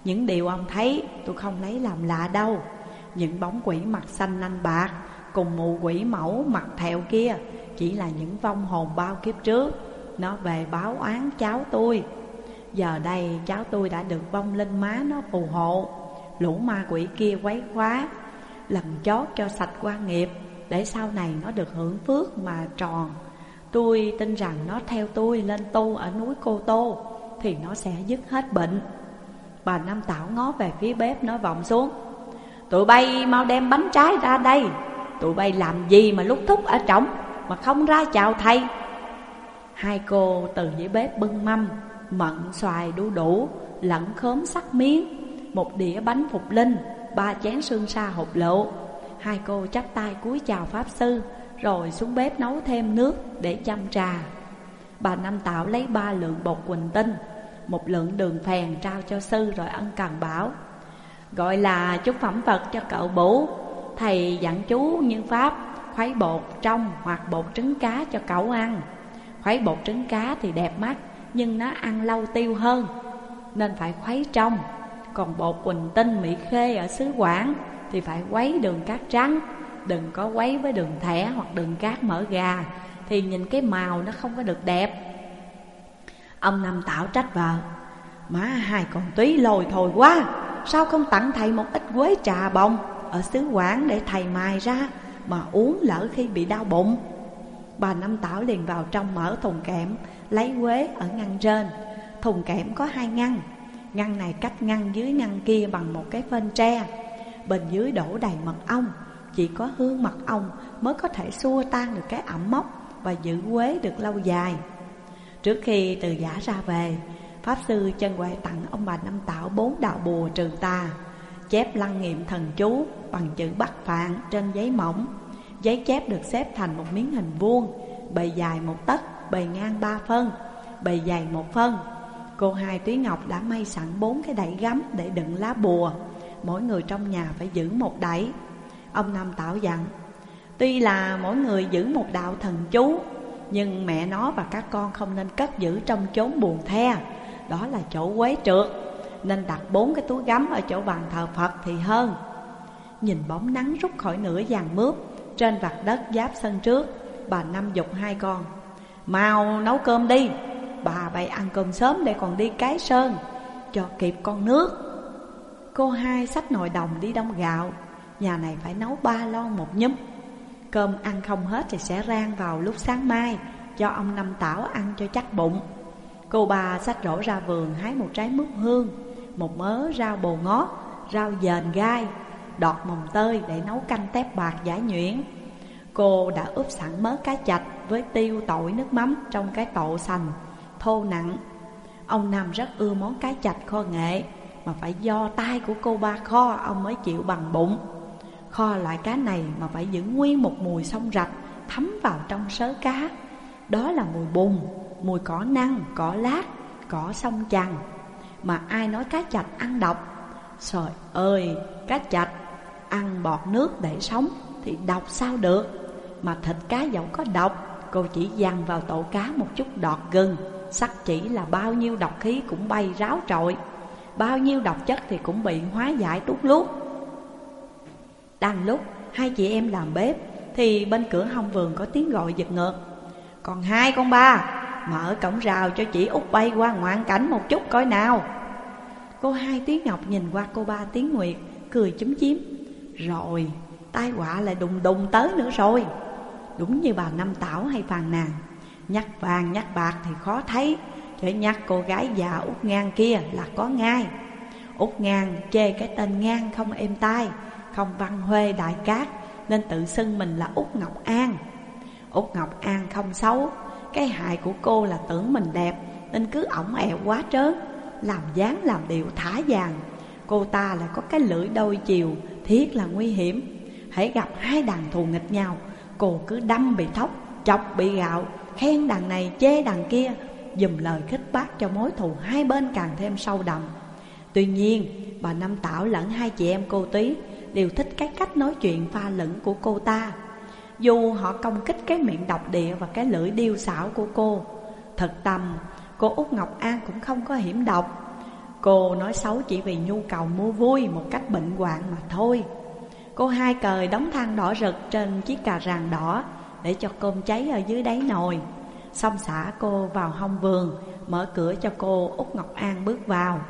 Những điều ông thấy tôi không lấy làm lạ đâu. Những bóng quỷ mặt xanh nanh bạc, Cùng mù quỷ mẫu mặt thẹo kia, Chỉ là những vong hồn bao kiếp trước. Nó về báo oán cháu tôi. Giờ đây cháu tôi đã được vong linh má nó phù hộ. Lũ ma quỷ kia quấy khóa Lần chót cho sạch quan nghiệp, Để sau này nó được hưởng phước mà tròn. Tôi tin rằng nó theo tôi lên tu ở núi Cô Tô, Thì nó sẽ dứt hết bệnh. Bà Nam Tảo ngó về phía bếp nói vọng xuống. Tụi bay mau đem bánh trái ra đây. Tụi bay làm gì mà lúc thúc ở trống Mà không ra chào thầy? Hai cô từ dưới bếp bưng mâm, Mận xoài đu đủ, Lẫn khóm sắc miếng, Một đĩa bánh phục linh, Ba chén sương sa hộp lộ Hai cô chắp tay cúi chào Pháp Sư, Rồi xuống bếp nấu thêm nước để chăm trà. Bà Năm Tạo lấy ba lượng bột quỳnh tinh, Một lượng đường phèn trao cho sư rồi ân cần bảo Gọi là chúc phẩm Phật cho cậu bố. Thầy dặn chú như Pháp, Khuấy bột trong hoặc bột trứng cá cho cậu ăn. Khuấy bột trứng cá thì đẹp mắt, Nhưng nó ăn lâu tiêu hơn, Nên phải khuấy trong. Còn bột quỳnh tinh mỹ khê ở xứ Quảng Thì phải quấy đường cát trắng. Đừng có quấy với đường thẻ hoặc đường cát mỡ gà, Thì nhìn cái màu nó không có được đẹp. Ông Năm Tạo trách vợ Má, hai con túy lồi thồi quá. Sao không tặng thầy một ít quế trà bông Ở xứ Quảng để thầy mài ra Mà uống lỡ khi bị đau bụng? Bà Năm Tảo liền vào trong mở thùng kẽm, Lấy quế ở ngăn trên. Thùng kẽm có hai ngăn. Ngăn này cách ngăn dưới ngăn kia bằng một cái phên tre. Bên dưới đổ đầy mật ong. Chỉ có hương mật ong mới có thể xua tan được cái ẩm mốc Và giữ quế được lâu dài. Trước khi từ giả ra về Pháp sư chân huệ tặng ông bà Năm Tảo bốn đạo bùa trừ tà Chép lăng nghiệm thần chú bằng chữ bắt phạn trên giấy mỏng. Giấy chép được xếp thành một miếng hình vuông Bề dài một tấc, bề ngang ba phân Bề dày một phân. Cô hai Túy Ngọc đã may sẵn bốn cái đẩy gắm để đựng lá bùa. Mỗi người trong nhà phải giữ một đẩy Ông Năm Tảo dặn Tuy là mỗi người giữ một đạo thần chú Nhưng mẹ nó và các con không nên cất giữ trong chốn buồn the. Đó là chỗ quế trượt Nên đặt bốn cái túi gấm ở chỗ bàn thờ Phật thì hơn. Nhìn bóng nắng rút khỏi nửa vàng mướp, Trên vặt đất giáp sân trước, Bà Năm dục hai con. Mau nấu cơm đi, Bà bày ăn cơm sớm để còn đi cái sơn, Cho kịp con nước. Cô hai xách nồi đồng đi đông gạo. Nhà này phải nấu ba lon một nhúm. Cơm ăn không hết thì sẽ rang vào lúc sáng mai, Cho ông Năm Tảo ăn cho chắc bụng. Cô bà xách rổ ra vườn hái một trái mướp hương Một mớ rau bồ ngót, rau dền gai Đọt mồng tơi để nấu canh tép bạc giải nhuyễn. Cô đã ướp sẵn mớ cá chạch với tiêu tỏi nước mắm trong cái tộ sành thô nặng. Ông Nam rất ưa món cá chạch kho nghệ Mà phải do tay của cô ba kho ông mới chịu bằng bụng. Kho loại cá này mà phải giữ nguyên một mùi sông rạch Thấm vào trong sớ cá. Đó là mùi bùn, mùi cỏ năng, cỏ lát, cỏ sông chằn Mà ai nói cá chạch ăn độc? Trời ơi, cá chạch ăn bọt nước để sống Thì độc sao được? Mà thịt cá dẫu có độc Cô chỉ dằn vào tổ cá một chút đọt gừng. Sắc chỉ là bao nhiêu độc khí cũng bay ráo trội. Bao nhiêu độc chất thì cũng bị hóa giải trút lút. Đang lúc hai chị em làm bếp Thì bên cửa hông vườn có tiếng gọi giật ngược Còn hai con ba. Mở cổng rào cho chị út bay qua ngoạn cảnh một chút coi nào. Cô hai tiếng ngọc nhìn qua cô ba tiếng nguyệt, Cười chúm chím. Rồi, tai họa lại đùng đùng tới nữa rồi. Đúng như bà Năm Tảo hay phàn nàn, Nhắc vàng nhắc bạc thì khó thấy để nhắc cô gái già út ngang kia là có ngay Út ngang chê cái tên ngang không êm tai, Không văn huê đại cát, Nên tự xưng mình là út Ngọc An. Út Ngọc An không xấu cái hại của cô là tưởng mình đẹp, Nên cứ ổng ẹo quá trớn, Làm dáng làm điệu thả vàng. Cô ta lại có cái lưỡi đôi chiều, Thiết là nguy hiểm. Hãy gặp hai đàn thù nghịch nhau, Cô cứ đâm bị thóc, Chọc bị gạo, Khen đàn này chê đàn kia, Dùm lời khích bác cho mối thù hai bên càng thêm sâu đậm. Tuy nhiên, bà Năm Tảo lẫn hai chị em cô Túy Đều thích cái cách nói chuyện pha lẫn của cô ta. Dù họ công kích cái miệng độc địa và cái lưỡi điêu xảo của cô Thật tâm, cô Út Ngọc An cũng không có hiểm độc. Cô nói xấu chỉ vì nhu cầu mua vui một cách bệnh hoạn mà thôi. Cô hai cời đóng than đỏ rực trên chiếc cà ràng đỏ để cho cơm cháy ở dưới đáy nồi. Xong xả cô vào hông vườn Mở cửa cho cô Út Ngọc An bước vào.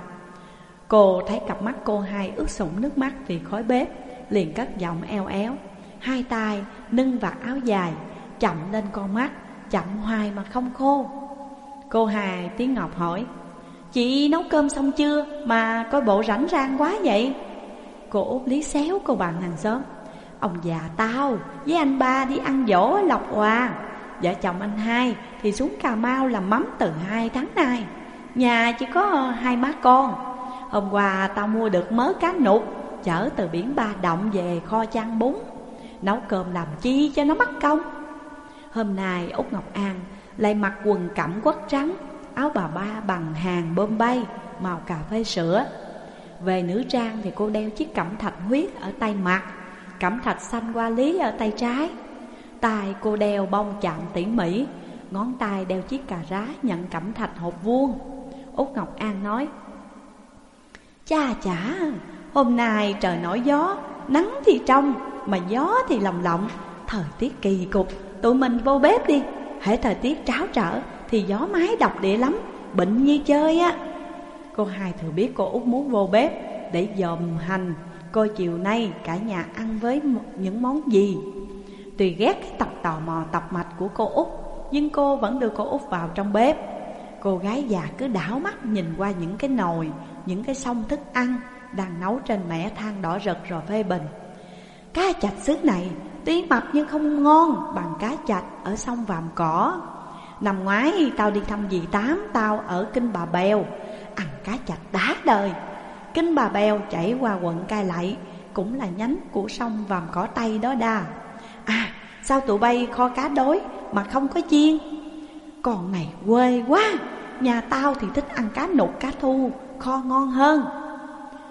Cô thấy cặp mắt cô hai ướt sũng nước mắt vì khói bếp Liền cất giọng eo éo. Hai tay nâng vạt áo dài, Chậm lên con mắt, Chậm hoài mà không khô. Cô hà tiếng Ngọc hỏi, Chị nấu cơm xong chưa Mà coi bộ rảnh rang quá vậy? Cô út lý xéo cô bạn hàng xóm, Ông già tao, với anh ba đi ăn dỗ Lộc Hòa. Vợ chồng anh hai thì xuống Cà Mau làm mắm từ hai tháng nay. Nhà chỉ có hai má con. Hôm qua tao mua được mớ cá nục, Chở từ biển Ba Động về kho chăn bún Nấu cơm làm chi cho nó mất công. Hôm nay Út Ngọc An lại mặc quần cẩm quất trắng Áo bà ba bằng hàng bơm bay Màu cà phê sữa. Về nữ trang thì cô đeo chiếc cẩm thạch huyết ở tay mặt Cẩm thạch xanh qua lý ở tay trái. Tay cô đeo bông chạm tỉ mỉ Ngón tay đeo chiếc cà rá nhận cẩm thạch hộp vuông. Út Ngọc An nói Cha chả, hôm nay trời nổi gió Nắng thì trong, mà gió thì lồng lộng. Thời tiết kỳ cục, tụi mình vô bếp đi. Hễ thời tiết tráo trở thì gió mái độc địa lắm Bệnh như chơi á. Cô hai thừa biết cô Út muốn vô bếp Để dòm hành. Coi chiều nay cả nhà ăn với những món gì? Tuy ghét cái tập tò mò tập mạch của cô Út Nhưng cô vẫn đưa cô Út vào trong bếp. Cô gái già cứ đảo mắt nhìn qua những cái nồi Những cái sông thức ăn Đang nấu trên mẻ than đỏ rực rồi phê bình. Cá chạch xứ này. Tuy mập nhưng không ngon, Bằng cá chạch ở sông Vàm Cỏ. Năm ngoái, tao đi thăm dì Tám, Tao ở Kinh Bà Bèo, Ăn cá chạch đá đời. Kinh Bà Bèo chảy qua quận Cai Lậy, Cũng là nhánh của sông Vàm Cỏ Tây đó đa. À sao tụi bay kho cá đối mà không có chiên? Con này quê quá, Nhà tao thì thích ăn cá nục, cá thu, Kho ngon hơn.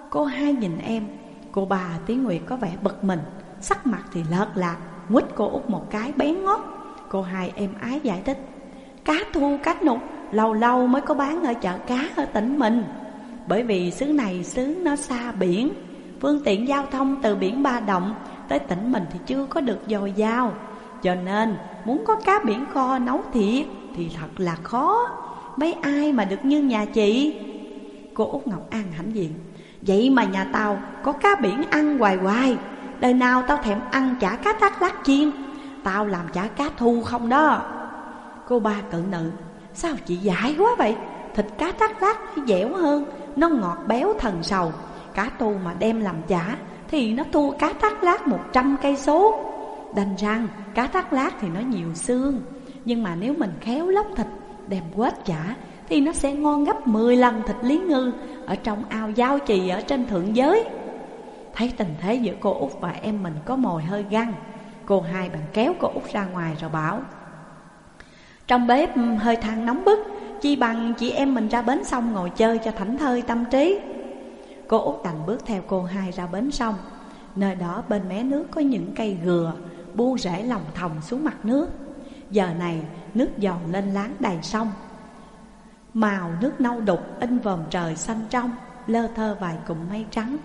Cô hai nhìn em, Cô bà tiếng Nguyệt có vẻ bực mình. Sắc mặt thì lợt lạc, Quýt cô út một cái, bén ngót. Cô hai em ái giải thích, Cá thu, cá nục, Lâu lâu mới có bán ở chợ cá ở tỉnh mình. Bởi vì xứ này xứ nó xa biển. Phương tiện giao thông từ biển Ba Động Tới tỉnh mình thì chưa có được dồi dào. Cho nên, muốn có cá biển kho nấu thiệt Thì thật là khó. Mấy ai mà được như nhà chị? Cô Út Ngọc An hãnh diện, Vậy mà nhà tàu có cá biển ăn hoài hoài. Đời nào tao thèm ăn chả cá thác lát chiên, Tao làm chả cá thu không đó. Cô ba cự nữ Sao chị dại quá vậy? Thịt cá thác lát dẻo hơn, Nó ngọt béo thần sầu. Cá tu mà đem làm chả Thì nó thua cá thác lát một trăm cây số. Đành rằng cá thác lát thì nó nhiều xương, Nhưng mà nếu mình khéo lóc thịt, Đem quết chả Thì nó sẽ ngon gấp 10 lần thịt lý ngư Ở trong ao giao trì ở trên thượng giới. Thấy tình thế giữa cô út và em mình có mồi hơi găng. Cô hai bạn kéo cô út ra ngoài rồi bảo, Trong bếp hơi than nóng bức, Chi bằng chị em mình ra bến sông ngồi chơi cho thảnh thơi tâm trí. Cô út đành bước theo cô hai ra bến sông Nơi đó bên mé nước có những cây gừa, Bu rễ lòng thòng xuống mặt nước. Giờ này nước giòn lên láng đầy sông. Màu nước nâu đục in vòm trời xanh trong, Lơ thơ vài cụm mây trắng.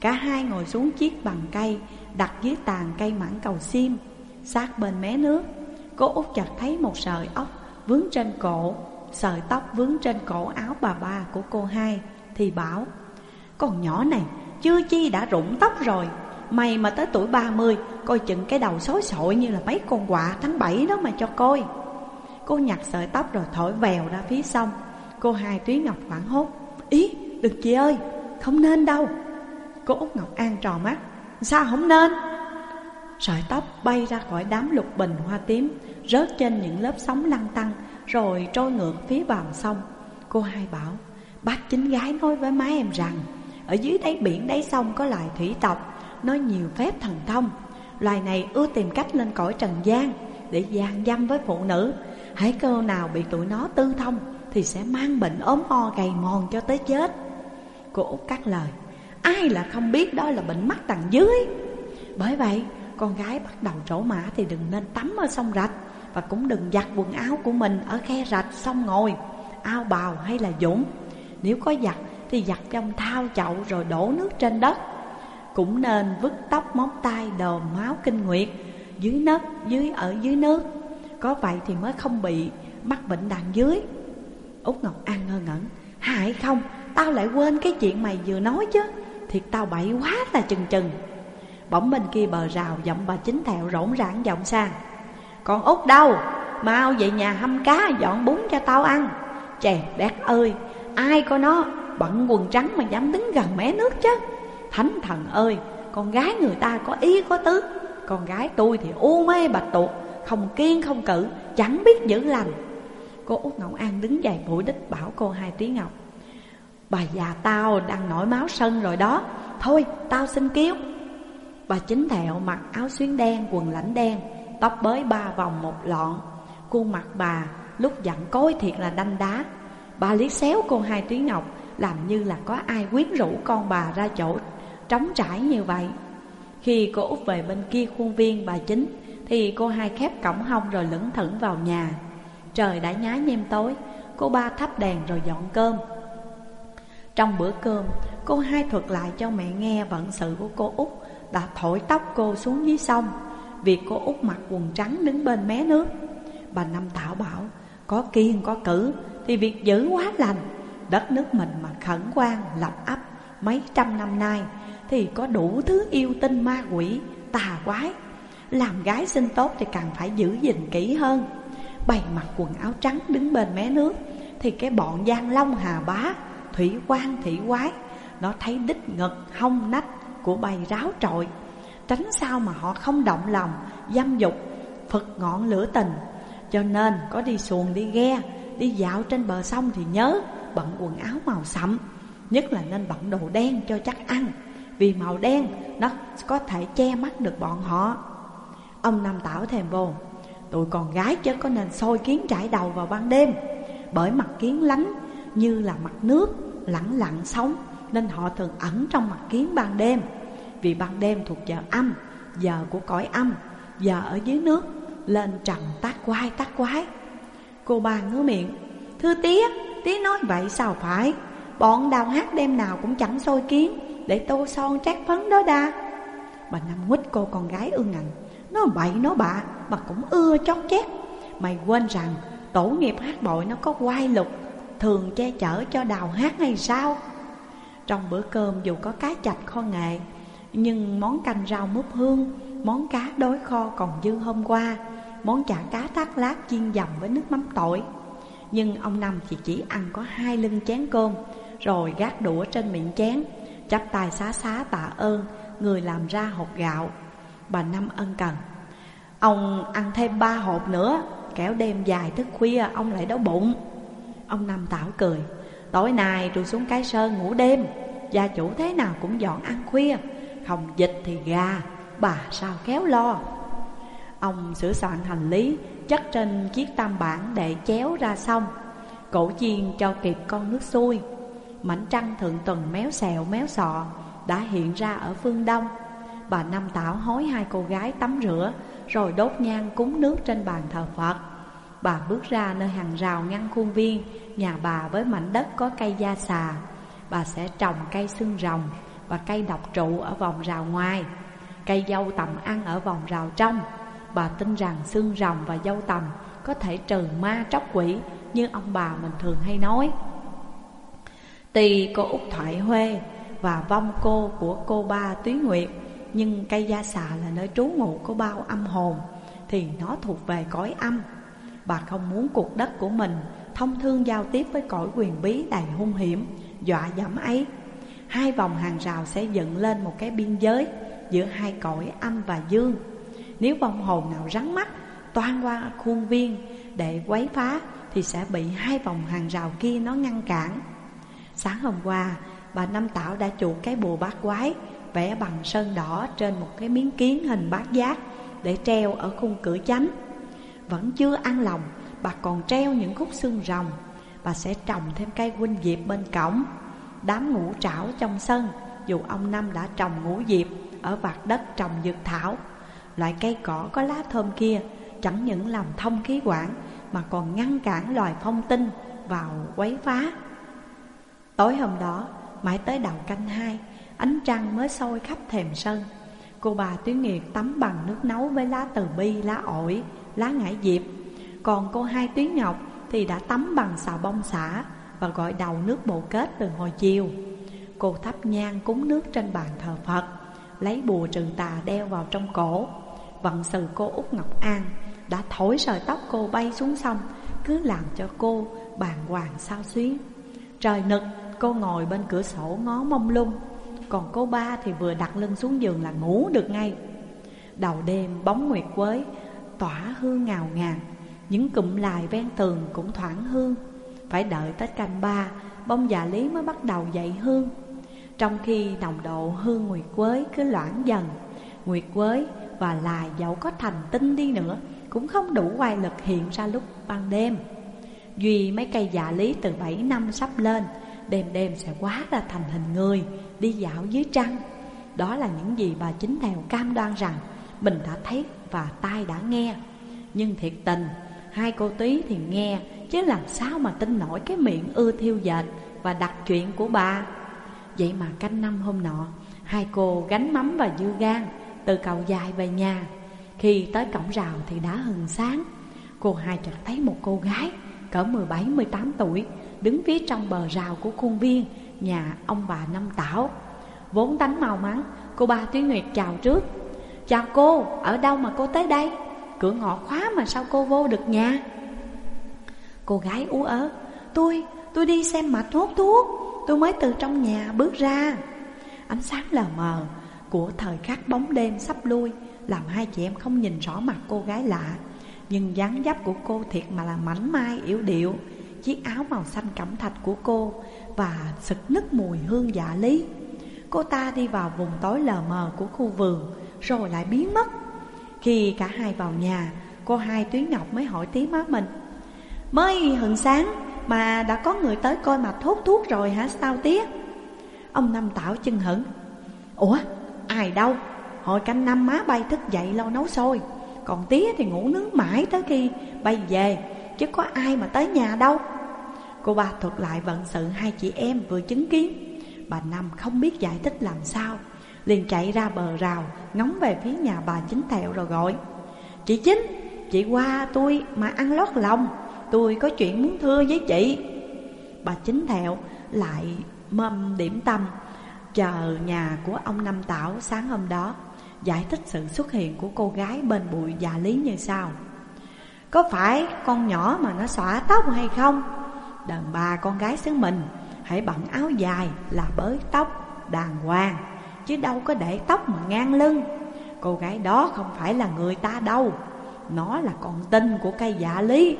Cả hai ngồi xuống chiếc bằng cây, Đặt dưới tàn cây mãng cầu xiêm. Sát bên mé nước, Cô út chặt thấy một sợi ốc vướng trên cổ. Sợi tóc vướng trên cổ áo bà ba của cô hai, Thì bảo, Con nhỏ này, chưa chi đã rụng tóc rồi. Mày mà tới tuổi 30 Coi chừng cái đầu xối xội như là mấy con quạ tháng 7 đó mà cho coi. Cô nhặt sợi tóc rồi thổi vèo ra phía sông. Cô hai Túy Ngọc hoảng hốt, Ý, đừng chị ơi, Không nên đâu. Cô Út Ngọc An trò mắt. Sao không nên? Sợi tóc bay ra khỏi đám lục bình hoa tím, Rớt trên những lớp sóng lăn tăng Rồi trôi ngược phía vào sông. Cô hai bảo, Bác chính gái nói với má em rằng, Ở dưới đáy biển đáy sông có loài thủy tộc Nói nhiều phép thần thông. Loài này ưa tìm cách lên cõi trần gian Để gian dâm với phụ nữ. Hãy cơ nào bị tụi nó tư thông Thì sẽ mang bệnh ốm ho gầy mòn cho tới chết. Cô Út cắt lời Ai là không biết đó là bệnh mắt tầng dưới. Bởi vậy con gái bắt đầu trổ mã thì đừng nên tắm ở sông rạch Và cũng đừng giặt quần áo của mình ở khe rạch sông ngồi Ao bào hay là dũng. Nếu có giặt thì giặt trong thao chậu rồi đổ nước trên đất. Cũng nên vứt tóc móng tay đờm máu kinh nguyệt Dưới nấc, dưới ở dưới nước. Có vậy thì mới không bị mắc bệnh đàn dưới. Út Ngọc An ngơ ngẩn. Hại không, tao lại quên cái chuyện mày vừa nói chứ. Thiệt tao bậy quá là chừng chừng. Bỗng bên kia bờ rào giọng bà chính thẹo rỗn rãng giọng sang. Con út đâu? Mau về nhà hâm cá dọn bún cho tao ăn. Chè đét ơi, Ai có nó? Bận quần trắng mà dám đứng gần mé nước chứ. Thánh thần ơi, Con gái người ta có ý có tứ. Con gái tôi thì u mê bạch tuộc, Không kiên không cự Chẳng biết giữ lành. Cô út Ngọc An đứng dậy mũi đích bảo cô hai tiếng Ngọc. Bà già tao đang nổi máu sân rồi đó. Thôi, tao xin kiếu Bà chính thẹo mặc áo xuyến đen, quần lãnh đen, Tóc bới ba vòng một lọn. Khuôn mặt bà lúc giận cối thiệt là đanh đá. Bà liếc xéo cô hai Túy Ngọc, Làm như là có ai quyến rũ con bà ra chỗ trống trải như vậy. Khi cô út về bên kia khuôn viên bà chính, Thì cô hai khép cổng hông rồi lững thững vào nhà. Trời đã nhá nhem tối, Cô ba thắp đèn rồi dọn cơm trong bữa cơm, cô hai thuật lại cho mẹ nghe vận sự của cô Út đã thổi tóc cô xuống dưới sông. Việc cô Út mặc quần trắng đứng bên mé nước. Bà Năm Thảo bảo, có kiên có cử thì việc giữ quá lành. Đất nước mình mà khẩn quan lập ấp mấy trăm năm nay thì có đủ thứ yêu tinh ma quỷ, tà quái. Làm gái sinh tốt thì càng phải giữ gìn kỹ hơn. Bày mặc quần áo trắng đứng bên mé nước thì cái bọn Giang Long Hà Bá thủy quan thị quái, Nó thấy đích ngực hông nách của bầy ráo trội Tránh sao mà họ không động lòng, Dâm dục, Phật ngọn lửa tình. Cho nên có đi xuồng đi ghe, Đi dạo trên bờ sông thì nhớ Bận quần áo màu sậm. Nhất là nên bận đồ đen cho chắc ăn, Vì màu đen nó có thể che mắt được bọn họ. Ông Nam Tảo thèm vô Tụi con gái chứ có nên sôi kiến trải đầu vào ban đêm, Bởi mặt kiến lánh như là mặt nước lẳng lặng sống Nên họ thường ẩn trong mặt kiến ban đêm. Vì ban đêm thuộc giờ âm Giờ của cõi âm Giờ ở dưới nước Lên trần tác quái tác quái. Cô ba ngứa miệng Thưa tía, tía nói vậy sao phải? Bọn đào hát đêm nào cũng chẳng sôi kiến Để tô son trát phấn đó đa. Bà Năm quýt cô con gái ương ngạnh Nó bậy nó bạ mà cũng ưa chót chét. Mày quên rằng tổ nghiệp hát bội nó có quai lục Thường che chở cho đào hát hay sao? Trong bữa cơm dù có cá chạch kho nghệ, Nhưng món canh rau múp hương, Món cá đối kho còn dư hôm qua, Món chả cá thác lát chiên dầm với nước mắm tỏi. Nhưng ông Năm thì chỉ ăn có hai lưng chén cơm, Rồi gác đũa trên miệng chén, Chắp tay xá xá tạ ơn, Người làm ra hộp gạo. Bà Năm ân cần. Ông ăn thêm ba hộp nữa, Kẻo đêm dài thức khuya ông lại đói bụng. Ông Năm Tảo cười. Tối nay tôi xuống cái sơn ngủ đêm. Gia chủ thế nào cũng dọn ăn khuya. Không dịch thì gà, Bà sao kéo lo. Ông sửa soạn hành lý, Chất trên chiếc tam bản để chéo ra xong. Cổ chiên cho kịp con nước xuôi Mảnh trăng thượng tuần méo xẹo méo sọ Đã hiện ra ở phương đông. Bà Năm Tảo hối hai cô gái tắm rửa, Rồi đốt nhang cúng nước trên bàn thờ Phật. Bà bước ra nơi hàng rào ngăn khuôn viên, Nhà bà với mảnh đất có cây da xà. Bà sẽ trồng cây xương rồng Và cây độc trụ ở vòng rào ngoài, Cây dâu tầm ăn ở vòng rào trong. Bà tin rằng xương rồng và dâu tầm Có thể trừ ma tróc quỷ, Như ông bà mình thường hay nói. Tỳ cô Út Thoại Huê Và vong cô của cô ba Túy Nguyệt, Nhưng cây da xà là nơi trú ngụ của bao âm hồn, Thì nó thuộc về cõi âm. Bà không muốn cuộc đất của mình thông thương giao tiếp với cõi quyền bí đầy hung hiểm, dọa dẫm ấy. Hai vòng hàng rào sẽ dựng lên một cái biên giới giữa hai cõi âm và dương. Nếu vong hồn nào rắn mắt toan qua khuôn viên để quấy phá thì sẽ bị hai vòng hàng rào kia nó ngăn cản. Sáng hôm qua, bà Năm Tảo đã chuột cái bùa bát quái vẽ bằng sơn đỏ trên một cái miếng kiến hình bát giác để treo ở khung cửa chánh. Vẫn chưa ăn lòng Bà còn treo những khúc xương rồng. Bà sẽ trồng thêm cây huynh diệp bên cổng. Đám ngũ trảo trong sân Dù ông Năm đã trồng ngũ diệp Ở vạt đất trồng dược thảo. Loại cây cỏ có lá thơm kia Chẳng những làm thông khí quản Mà còn ngăn cản loài phong tinh Vào quấy phá. Tối hôm đó Mãi tới đầu canh hai Ánh trăng mới sôi khắp thềm sân. Cô bà Tuyến Nghiệt tắm bằng nước nấu với lá từ bi, lá ổi lá ngải diệp. Còn cô hai tuyến ngọc thì đã tắm bằng xà bông xả Và gọi đầu nước bồ kết từ hồi chiều. Cô thắp nhang cúng nước trên bàn thờ Phật, Lấy bùa trừ tà đeo vào trong cổ. Vận sự cô Út Ngọc An Đã thổi sợi tóc cô bay xuống sông, Cứ làm cho cô bàng hoàng sao xuyến. Trời nực, cô ngồi bên cửa sổ ngó mông lung. Còn cô ba thì vừa đặt lưng xuống giường là ngủ được ngay. Đầu đêm bóng nguyệt quới tỏa hương ngào ngạt, Những cụm lại ven tường cũng thoảng hương. Phải đợi tới canh ba, Bông già lý mới bắt đầu dậy hương. Trong khi nồng độ hương nguyệt quế cứ loãng dần, Nguyệt quế và lài dẫu có thành tinh đi nữa, Cũng không đủ quay lực hiện ra lúc ban đêm. Duy mấy cây dạ lý từ 7 năm sắp lên, Đêm đêm sẽ quá ra thành hình người, Đi dạo dưới trăng. Đó là những gì bà chính thèo cam đoan rằng Mình đã thấy và tai đã nghe. Nhưng thiệt tình, Hai cô tí thì nghe, Chứ làm sao mà tin nổi cái miệng ưa thiêu dệt Và đặt chuyện của bà. Vậy mà canh năm hôm nọ, Hai cô gánh mắm và dưa gan Từ cầu dài về nhà. Khi tới cổng rào thì đã hừng sáng. Cô hai chợt thấy một cô gái Cỡ 17-18 tuổi Đứng phía trong bờ rào của khuôn viên Nhà ông bà Năm Tảo. Vốn tánh mau mắn, Cô ba Tuyết Nguyệt chào trước. Chào cô, ở đâu mà cô tới đây? Cửa ngõ khóa mà sao cô vô được nhà? Cô gái ú ớ Tôi, tôi đi xem mạch hút thuốc. Tôi mới từ trong nhà bước ra. Ánh sáng lờ mờ Của thời khắc bóng đêm sắp lui Làm hai chị em không nhìn rõ mặt cô gái lạ. Nhưng dáng dấp của cô thiệt mà là mảnh mai yếu điệu. Chiếc áo màu xanh cẩm thạch của cô Và sực nức mùi hương dạ lý. Cô ta đi vào vùng tối lờ mờ của khu vườn rồi lại biến mất. Khi cả hai vào nhà, Cô hai Tuyến Ngọc mới hỏi tí má mình, Mới hừng sáng Mà đã có người tới coi mà thuốc thuốc rồi hả? Sao tía? Ông Năm Tảo chân hững Ủa, ai đâu? Hồi canh năm má bay thức dậy lo nấu sôi Còn tía thì ngủ nướng mãi tới khi bay về, Chứ có ai mà tới nhà đâu. Cô ba thuật lại vận sự hai chị em vừa chứng kiến. Bà Năm không biết giải thích làm sao. Liền chạy ra bờ rào, Ngóng về phía nhà bà chính thẹo rồi gọi, Chị chính, Chị qua tôi mà ăn lót lòng, Tôi có chuyện muốn thưa với chị. Bà chính thẹo lại mâm điểm tâm, Chờ nhà của ông Năm Tảo sáng hôm đó Giải thích sự xuất hiện của cô gái bên bụi già lý như sau. Có phải con nhỏ mà nó xõa tóc hay không? Đàn bà con gái xứ mình, Hãy bận áo dài là bới tóc đàng hoàng. Chứ đâu có để tóc mà ngang lưng. Cô gái đó không phải là người ta đâu. Nó là con tinh của cây dạ lý.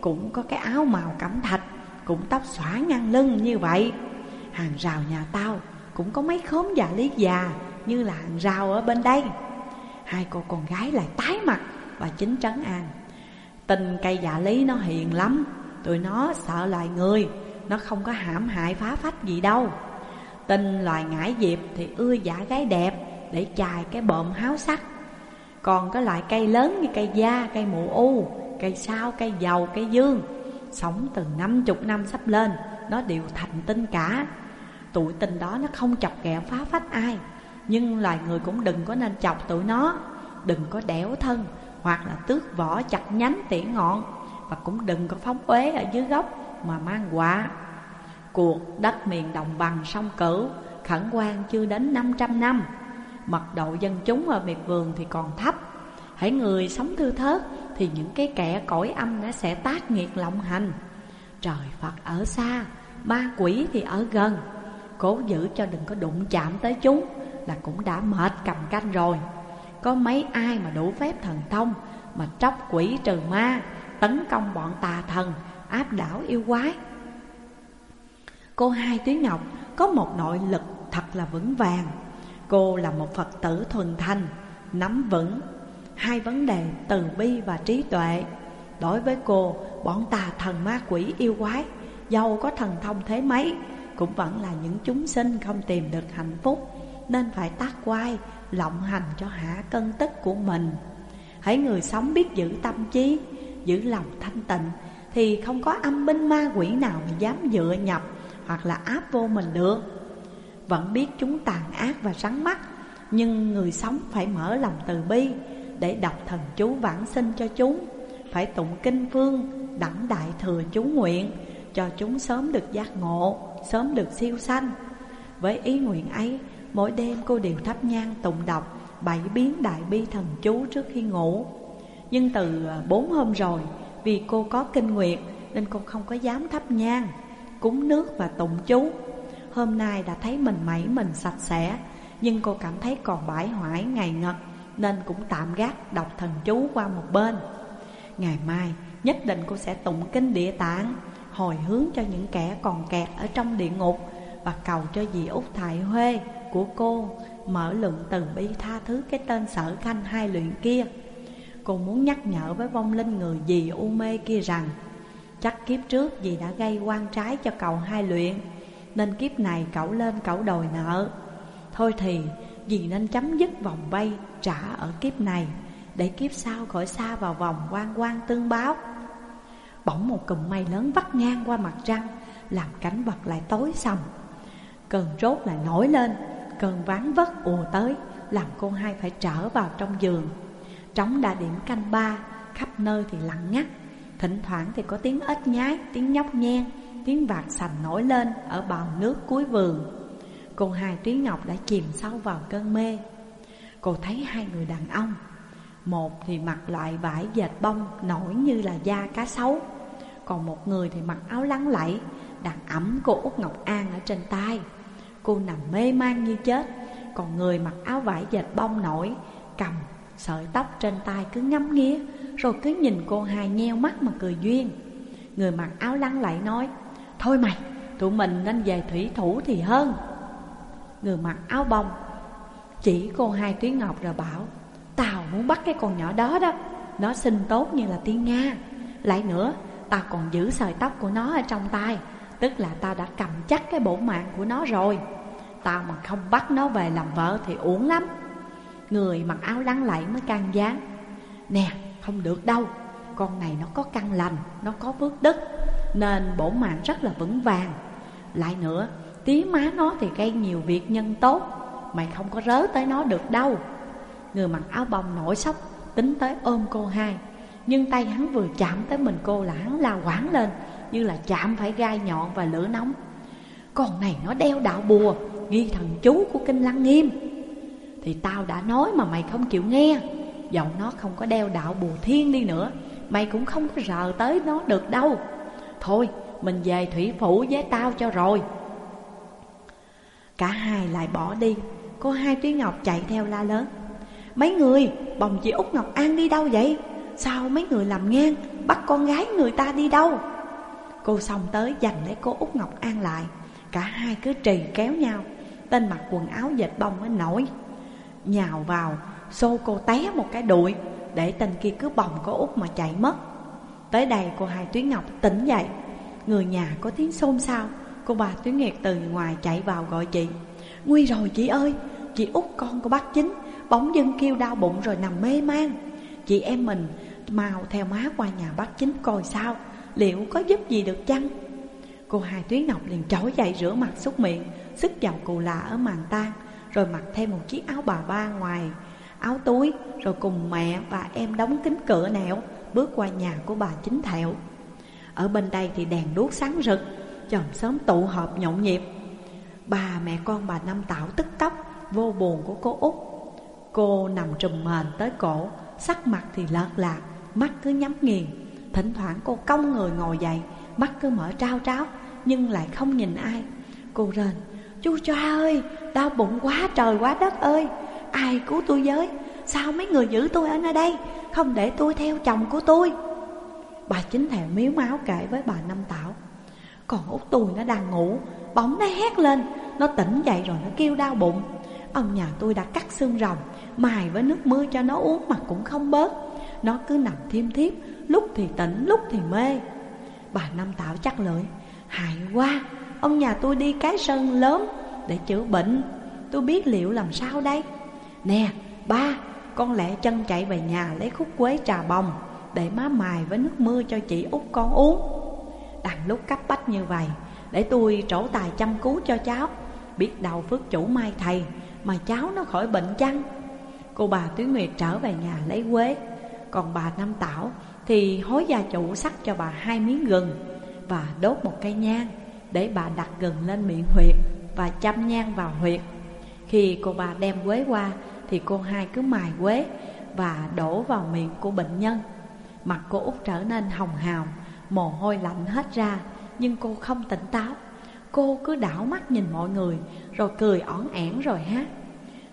Cũng có cái áo màu cẩm thạch, Cũng tóc xõa ngang lưng như vậy. Hàng rào nhà tao cũng có mấy khóm dạ lý già, Như là hàng rào ở bên đây. Hai cô con gái lại tái mặt Và chính trấn an. Tình cây dạ lý nó hiền lắm. Tụi nó sợ loài người, Nó không có hãm hại phá phách gì đâu tinh loài ngải diệp thì ưa giả gái đẹp Để chài cái bộm háo sắc. Còn có loại cây lớn như cây da, cây mụ u Cây sao, cây dầu, cây dương Sống từ năm chục năm sắp lên Nó đều thành tinh cả. Tụi tinh đó nó không chọc ghẹo phá phách ai Nhưng loài người cũng đừng có nên chọc tụi nó. Đừng có đẻo thân Hoặc là tước vỏ chặt nhánh tỉa ngọn Và cũng đừng có phóng uế ở dưới gốc Mà mang quả. Cuộc đất miền đồng bằng sông Cửu khẩn quan chưa đến 500 năm. Mật độ dân chúng ở miệt vườn thì còn thấp. Hãy người sống thư thớt Thì những cái kẻ cõi âm nó sẽ tác nghiệt lộng hành. Trời Phật ở xa, Ma quỷ thì ở gần. Cố giữ cho đừng có đụng chạm tới chúng Là cũng đã mệt cầm canh rồi. Có mấy ai mà đủ phép thần thông Mà tróc quỷ trừ ma, Tấn công bọn tà thần, Áp đảo yêu quái? Cô Hai Tuyến Ngọc có một nội lực thật là vững vàng. Cô là một Phật tử thuần thanh Nắm vững hai vấn đề từ bi và trí tuệ. Đối với cô, bọn tà thần ma quỷ yêu quái Dầu có thần thông thế mấy Cũng vẫn là những chúng sinh không tìm được hạnh phúc Nên phải tác quay, lộng hành cho hạ cân tức của mình. Hãy người sống biết giữ tâm trí, giữ lòng thanh tịnh Thì không có âm binh ma quỷ nào mà dám dựa nhập hoặc là áp vô mình được. Vẫn biết chúng tàn ác và rắn mắt Nhưng người sống phải mở lòng từ bi Để đọc thần chú vãng sinh cho chúng. Phải tụng kinh phương đẳng đại thừa chú nguyện Cho chúng sớm được giác ngộ, sớm được siêu sanh. Với ý nguyện ấy, mỗi đêm cô đều thắp nhang tụng đọc Bảy biến đại bi thần chú trước khi ngủ. Nhưng từ à, bốn hôm rồi, vì cô có kinh nguyệt Nên cô không có dám thắp nhang cúng nước và tụng chú. Hôm nay đã thấy mình mẩy mình sạch sẽ, Nhưng cô cảm thấy còn bãi hoải ngày ngật, Nên cũng tạm gác đọc thần chú qua một bên. Ngày mai, nhất định cô sẽ tụng kinh địa tạng, Hồi hướng cho những kẻ còn kẹt ở trong địa ngục, Và cầu cho dì Út Thại Huê của cô Mở lượng từ bi tha thứ cái tên sở khanh hai luyện kia. Cô muốn nhắc nhở với vong linh người dì u mê kia rằng Chắc kiếp trước vì đã gây quan trái cho cậu hai luyện, Nên kiếp này cậu lên cậu đòi nợ. Thôi thì, vì nên chấm dứt vòng vây, trả ở kiếp này, Để kiếp sau khỏi xa vào vòng quan quan tương báo. Bỗng một cụm mây lớn vắt ngang qua mặt trăng, Làm cảnh vật lại tối sầm. Cơn rốt lại nổi lên, Cơn ván vất ùa tới, Làm cô hai phải trở vào trong giường. Trống đã điểm canh ba, Khắp nơi thì lặng ngắt. Thỉnh thoảng thì có tiếng ếch nhái, tiếng nhóc nhen, tiếng vạc sành nổi lên ở bào nước cuối vườn. Cô hai Tuyến Ngọc đã chìm sâu vào cơn mê. Cô thấy hai người đàn ông, một thì mặc loại vải dệt bông nổi như là da cá sấu, còn một người thì mặc áo lắng lẫy, đặt ẩm cô Út Ngọc An ở trên tay. Cô nằm mê man như chết, còn người mặc áo vải dệt bông nổi, cầm sợi tóc trên tay cứ ngắm nghía rồi cứ nhìn cô hai nheo mắt mà cười duyên. Người mặc áo lăng lại nói Thôi mày, tụi mình nên về thủy thủ thì hơn. Người mặc áo bông Chỉ cô hai Tuyến Ngọc rồi bảo Tao muốn bắt cái con nhỏ đó đó. Nó xinh tốt như là tiên Nga. Lại nữa, Tao còn giữ sợi tóc của nó ở trong tay Tức là tao đã cầm chắc cái bổn mạng của nó rồi. Tao mà không bắt nó về làm vợ thì uổng lắm. Người mặc áo lắng lẫy mới can gián Nè không được đâu. Con này nó có căn lành, Nó có phước đức, Nên bổ mạng rất là vững vàng. Lại nữa Tía má nó thì gây nhiều việc nhân tốt, Mày không có rớ tới nó được đâu. Người mặc áo bông nổi sốc Tính tới ôm cô hai, Nhưng tay hắn vừa chạm tới mình cô là hắn la quảng lên, Như là chạm phải gai nhọn và lửa nóng. Con này nó đeo đạo bùa Ghi thần chú của kinh lăng nghiêm. Thì tao đã nói mà mày không chịu nghe. Giọng nó không có đeo đạo bùa thiên đi nữa. Mày cũng không có rờ tới nó được đâu. Thôi, mình về thủy phủ với tao cho rồi. Cả hai lại bỏ đi. Cô hai Tuyết Ngọc chạy theo la lớn. Mấy người, bồng chị Út Ngọc An đi đâu vậy? Sao mấy người làm ngang, Bắt con gái người ta đi đâu? Cô xong tới giành lấy cô Út Ngọc An lại. Cả hai cứ trì kéo nhau. Tên mặc quần áo dệt bông mới nổi. Nhào vào Xô cô té một cái đuổi, Để tên kia cứ bồng cô Út mà chạy mất. Tới đây cô hai Tuyết Ngọc tỉnh dậy. Người nhà có tiếng xôn xao, Cô bà Tuyết Nguyệt từ ngoài chạy vào gọi chị. Nguy rồi chị ơi, Chị út con của bác chính bóng dưng kêu đau bụng rồi nằm mê man. Chị em mình mau theo má qua nhà bác chính coi sao, Liệu có giúp gì được chăng? Cô hai Tuyết Ngọc liền trỗi dậy rửa mặt xúc miệng, Sức dầu cù lạ ở màn tan Rồi mặc thêm một chiếc áo bà ba ngoài. Áo túi, Rồi cùng mẹ và em đóng kính cửa nẻo, Bước qua nhà của bà chính thẹo. Ở bên đây thì đèn đuốc sáng rực chồng sớm tụ họp nhộn nhịp. Bà mẹ con bà Năm Tảo tức tốc, Vô buồn của cô út. Cô nằm trùm mền tới cổ, Sắc mặt thì lợt lạc, Mắt cứ nhắm nghiền. Thỉnh thoảng cô cong người ngồi dậy, Mắt cứ mở trao tráo, Nhưng lại không nhìn ai. Cô rên Chú cho ơi Đau bụng quá, trời quá đất ơi Ai cứu tôi với? Sao mấy người giữ tôi ở nơi đây? Không để tôi theo chồng của tôi. Bà chính thèm miếu máu kể với bà Năm Tảo. Còn út tôi nó đang ngủ, Bỗng nó hét lên. Nó tỉnh dậy rồi nó kêu đau bụng. Ông nhà tôi đã cắt xương rồng, Mài với nước mưa cho nó uống mà cũng không bớt. Nó cứ nằm thiêm thiếp, Lúc thì tỉnh, lúc thì mê. Bà Năm Tảo chắc lưỡi Hại quá, Ông nhà tôi đi cái sân lớn Để chữa bệnh. Tôi biết liệu làm sao đây? Nè, ba, Con lẹ chân chạy về nhà lấy khúc quế trà bồng Để má mài với nước mưa cho chị út con uống. Đằng lúc cấp bách như vậy, Để tôi trổ tài chăm cứu cho cháu. Biết đầu phước chủ mai thầy, Mà cháu nó khỏi bệnh chăng? Cô bà Tuyến Nguyệt trở về nhà lấy quế. Còn bà Năm Tảo Thì hối gia chủ sắc cho bà hai miếng gừng Và đốt một cây nhang Để bà đặt gừng lên miệng huyệt Và chăm nhang vào huyệt. Khi cô bà đem quế qua thì cô hai cứ mài quế Và đổ vào miệng của bệnh nhân. Mặt cô út trở nên hồng hào, Mồ hôi lạnh hết ra, Nhưng cô không tỉnh táo. Cô cứ đảo mắt nhìn mọi người, Rồi cười ỏn ẻn rồi hát.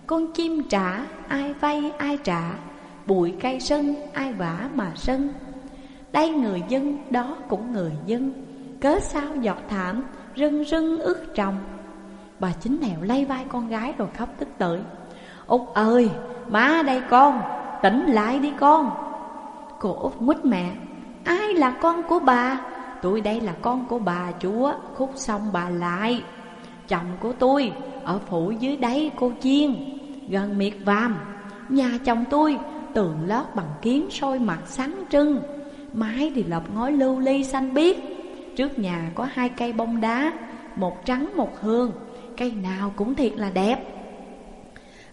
Con chim trả ai vay, ai trả? Bụi cây sân, ai vả mà sân? Đây người dân, đó cũng người dân. Cớ sao giọt thảm, rưng rưng ướt trồng. Bà chính nẹo lay vai con gái rồi khóc tức tưởi. Út ơi, má đây con, Tỉnh lại đi con. Cô út quýt mẹ, Ai là con của bà? Tôi đây là con của bà chúa, Khúc xong bà lại. Chồng của tôi Ở phủ dưới đáy cô Chiên, Gần miệt vàm. Nhà chồng tôi tường lót bằng kiến sôi mặt sáng trưng. Mái thì lợp ngói lưu ly xanh biếc. Trước nhà có hai cây bông đá, Một trắng một hương. Cây nào cũng thiệt là đẹp.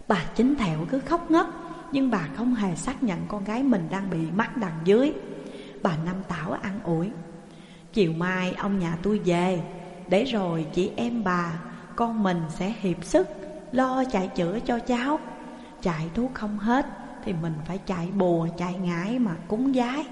Bà chính thẹo cứ khóc ngất, Nhưng bà không hề xác nhận con gái mình đang bị mắc đằng dưới. Bà Năm Tảo ăn ủi, Chiều mai ông nhà tôi về, Để rồi chị em bà, Con mình sẽ hiệp sức, Lo chạy chữa cho cháu. Chạy thuốc không hết Thì mình phải chạy bùa, chạy ngải mà cúng giái.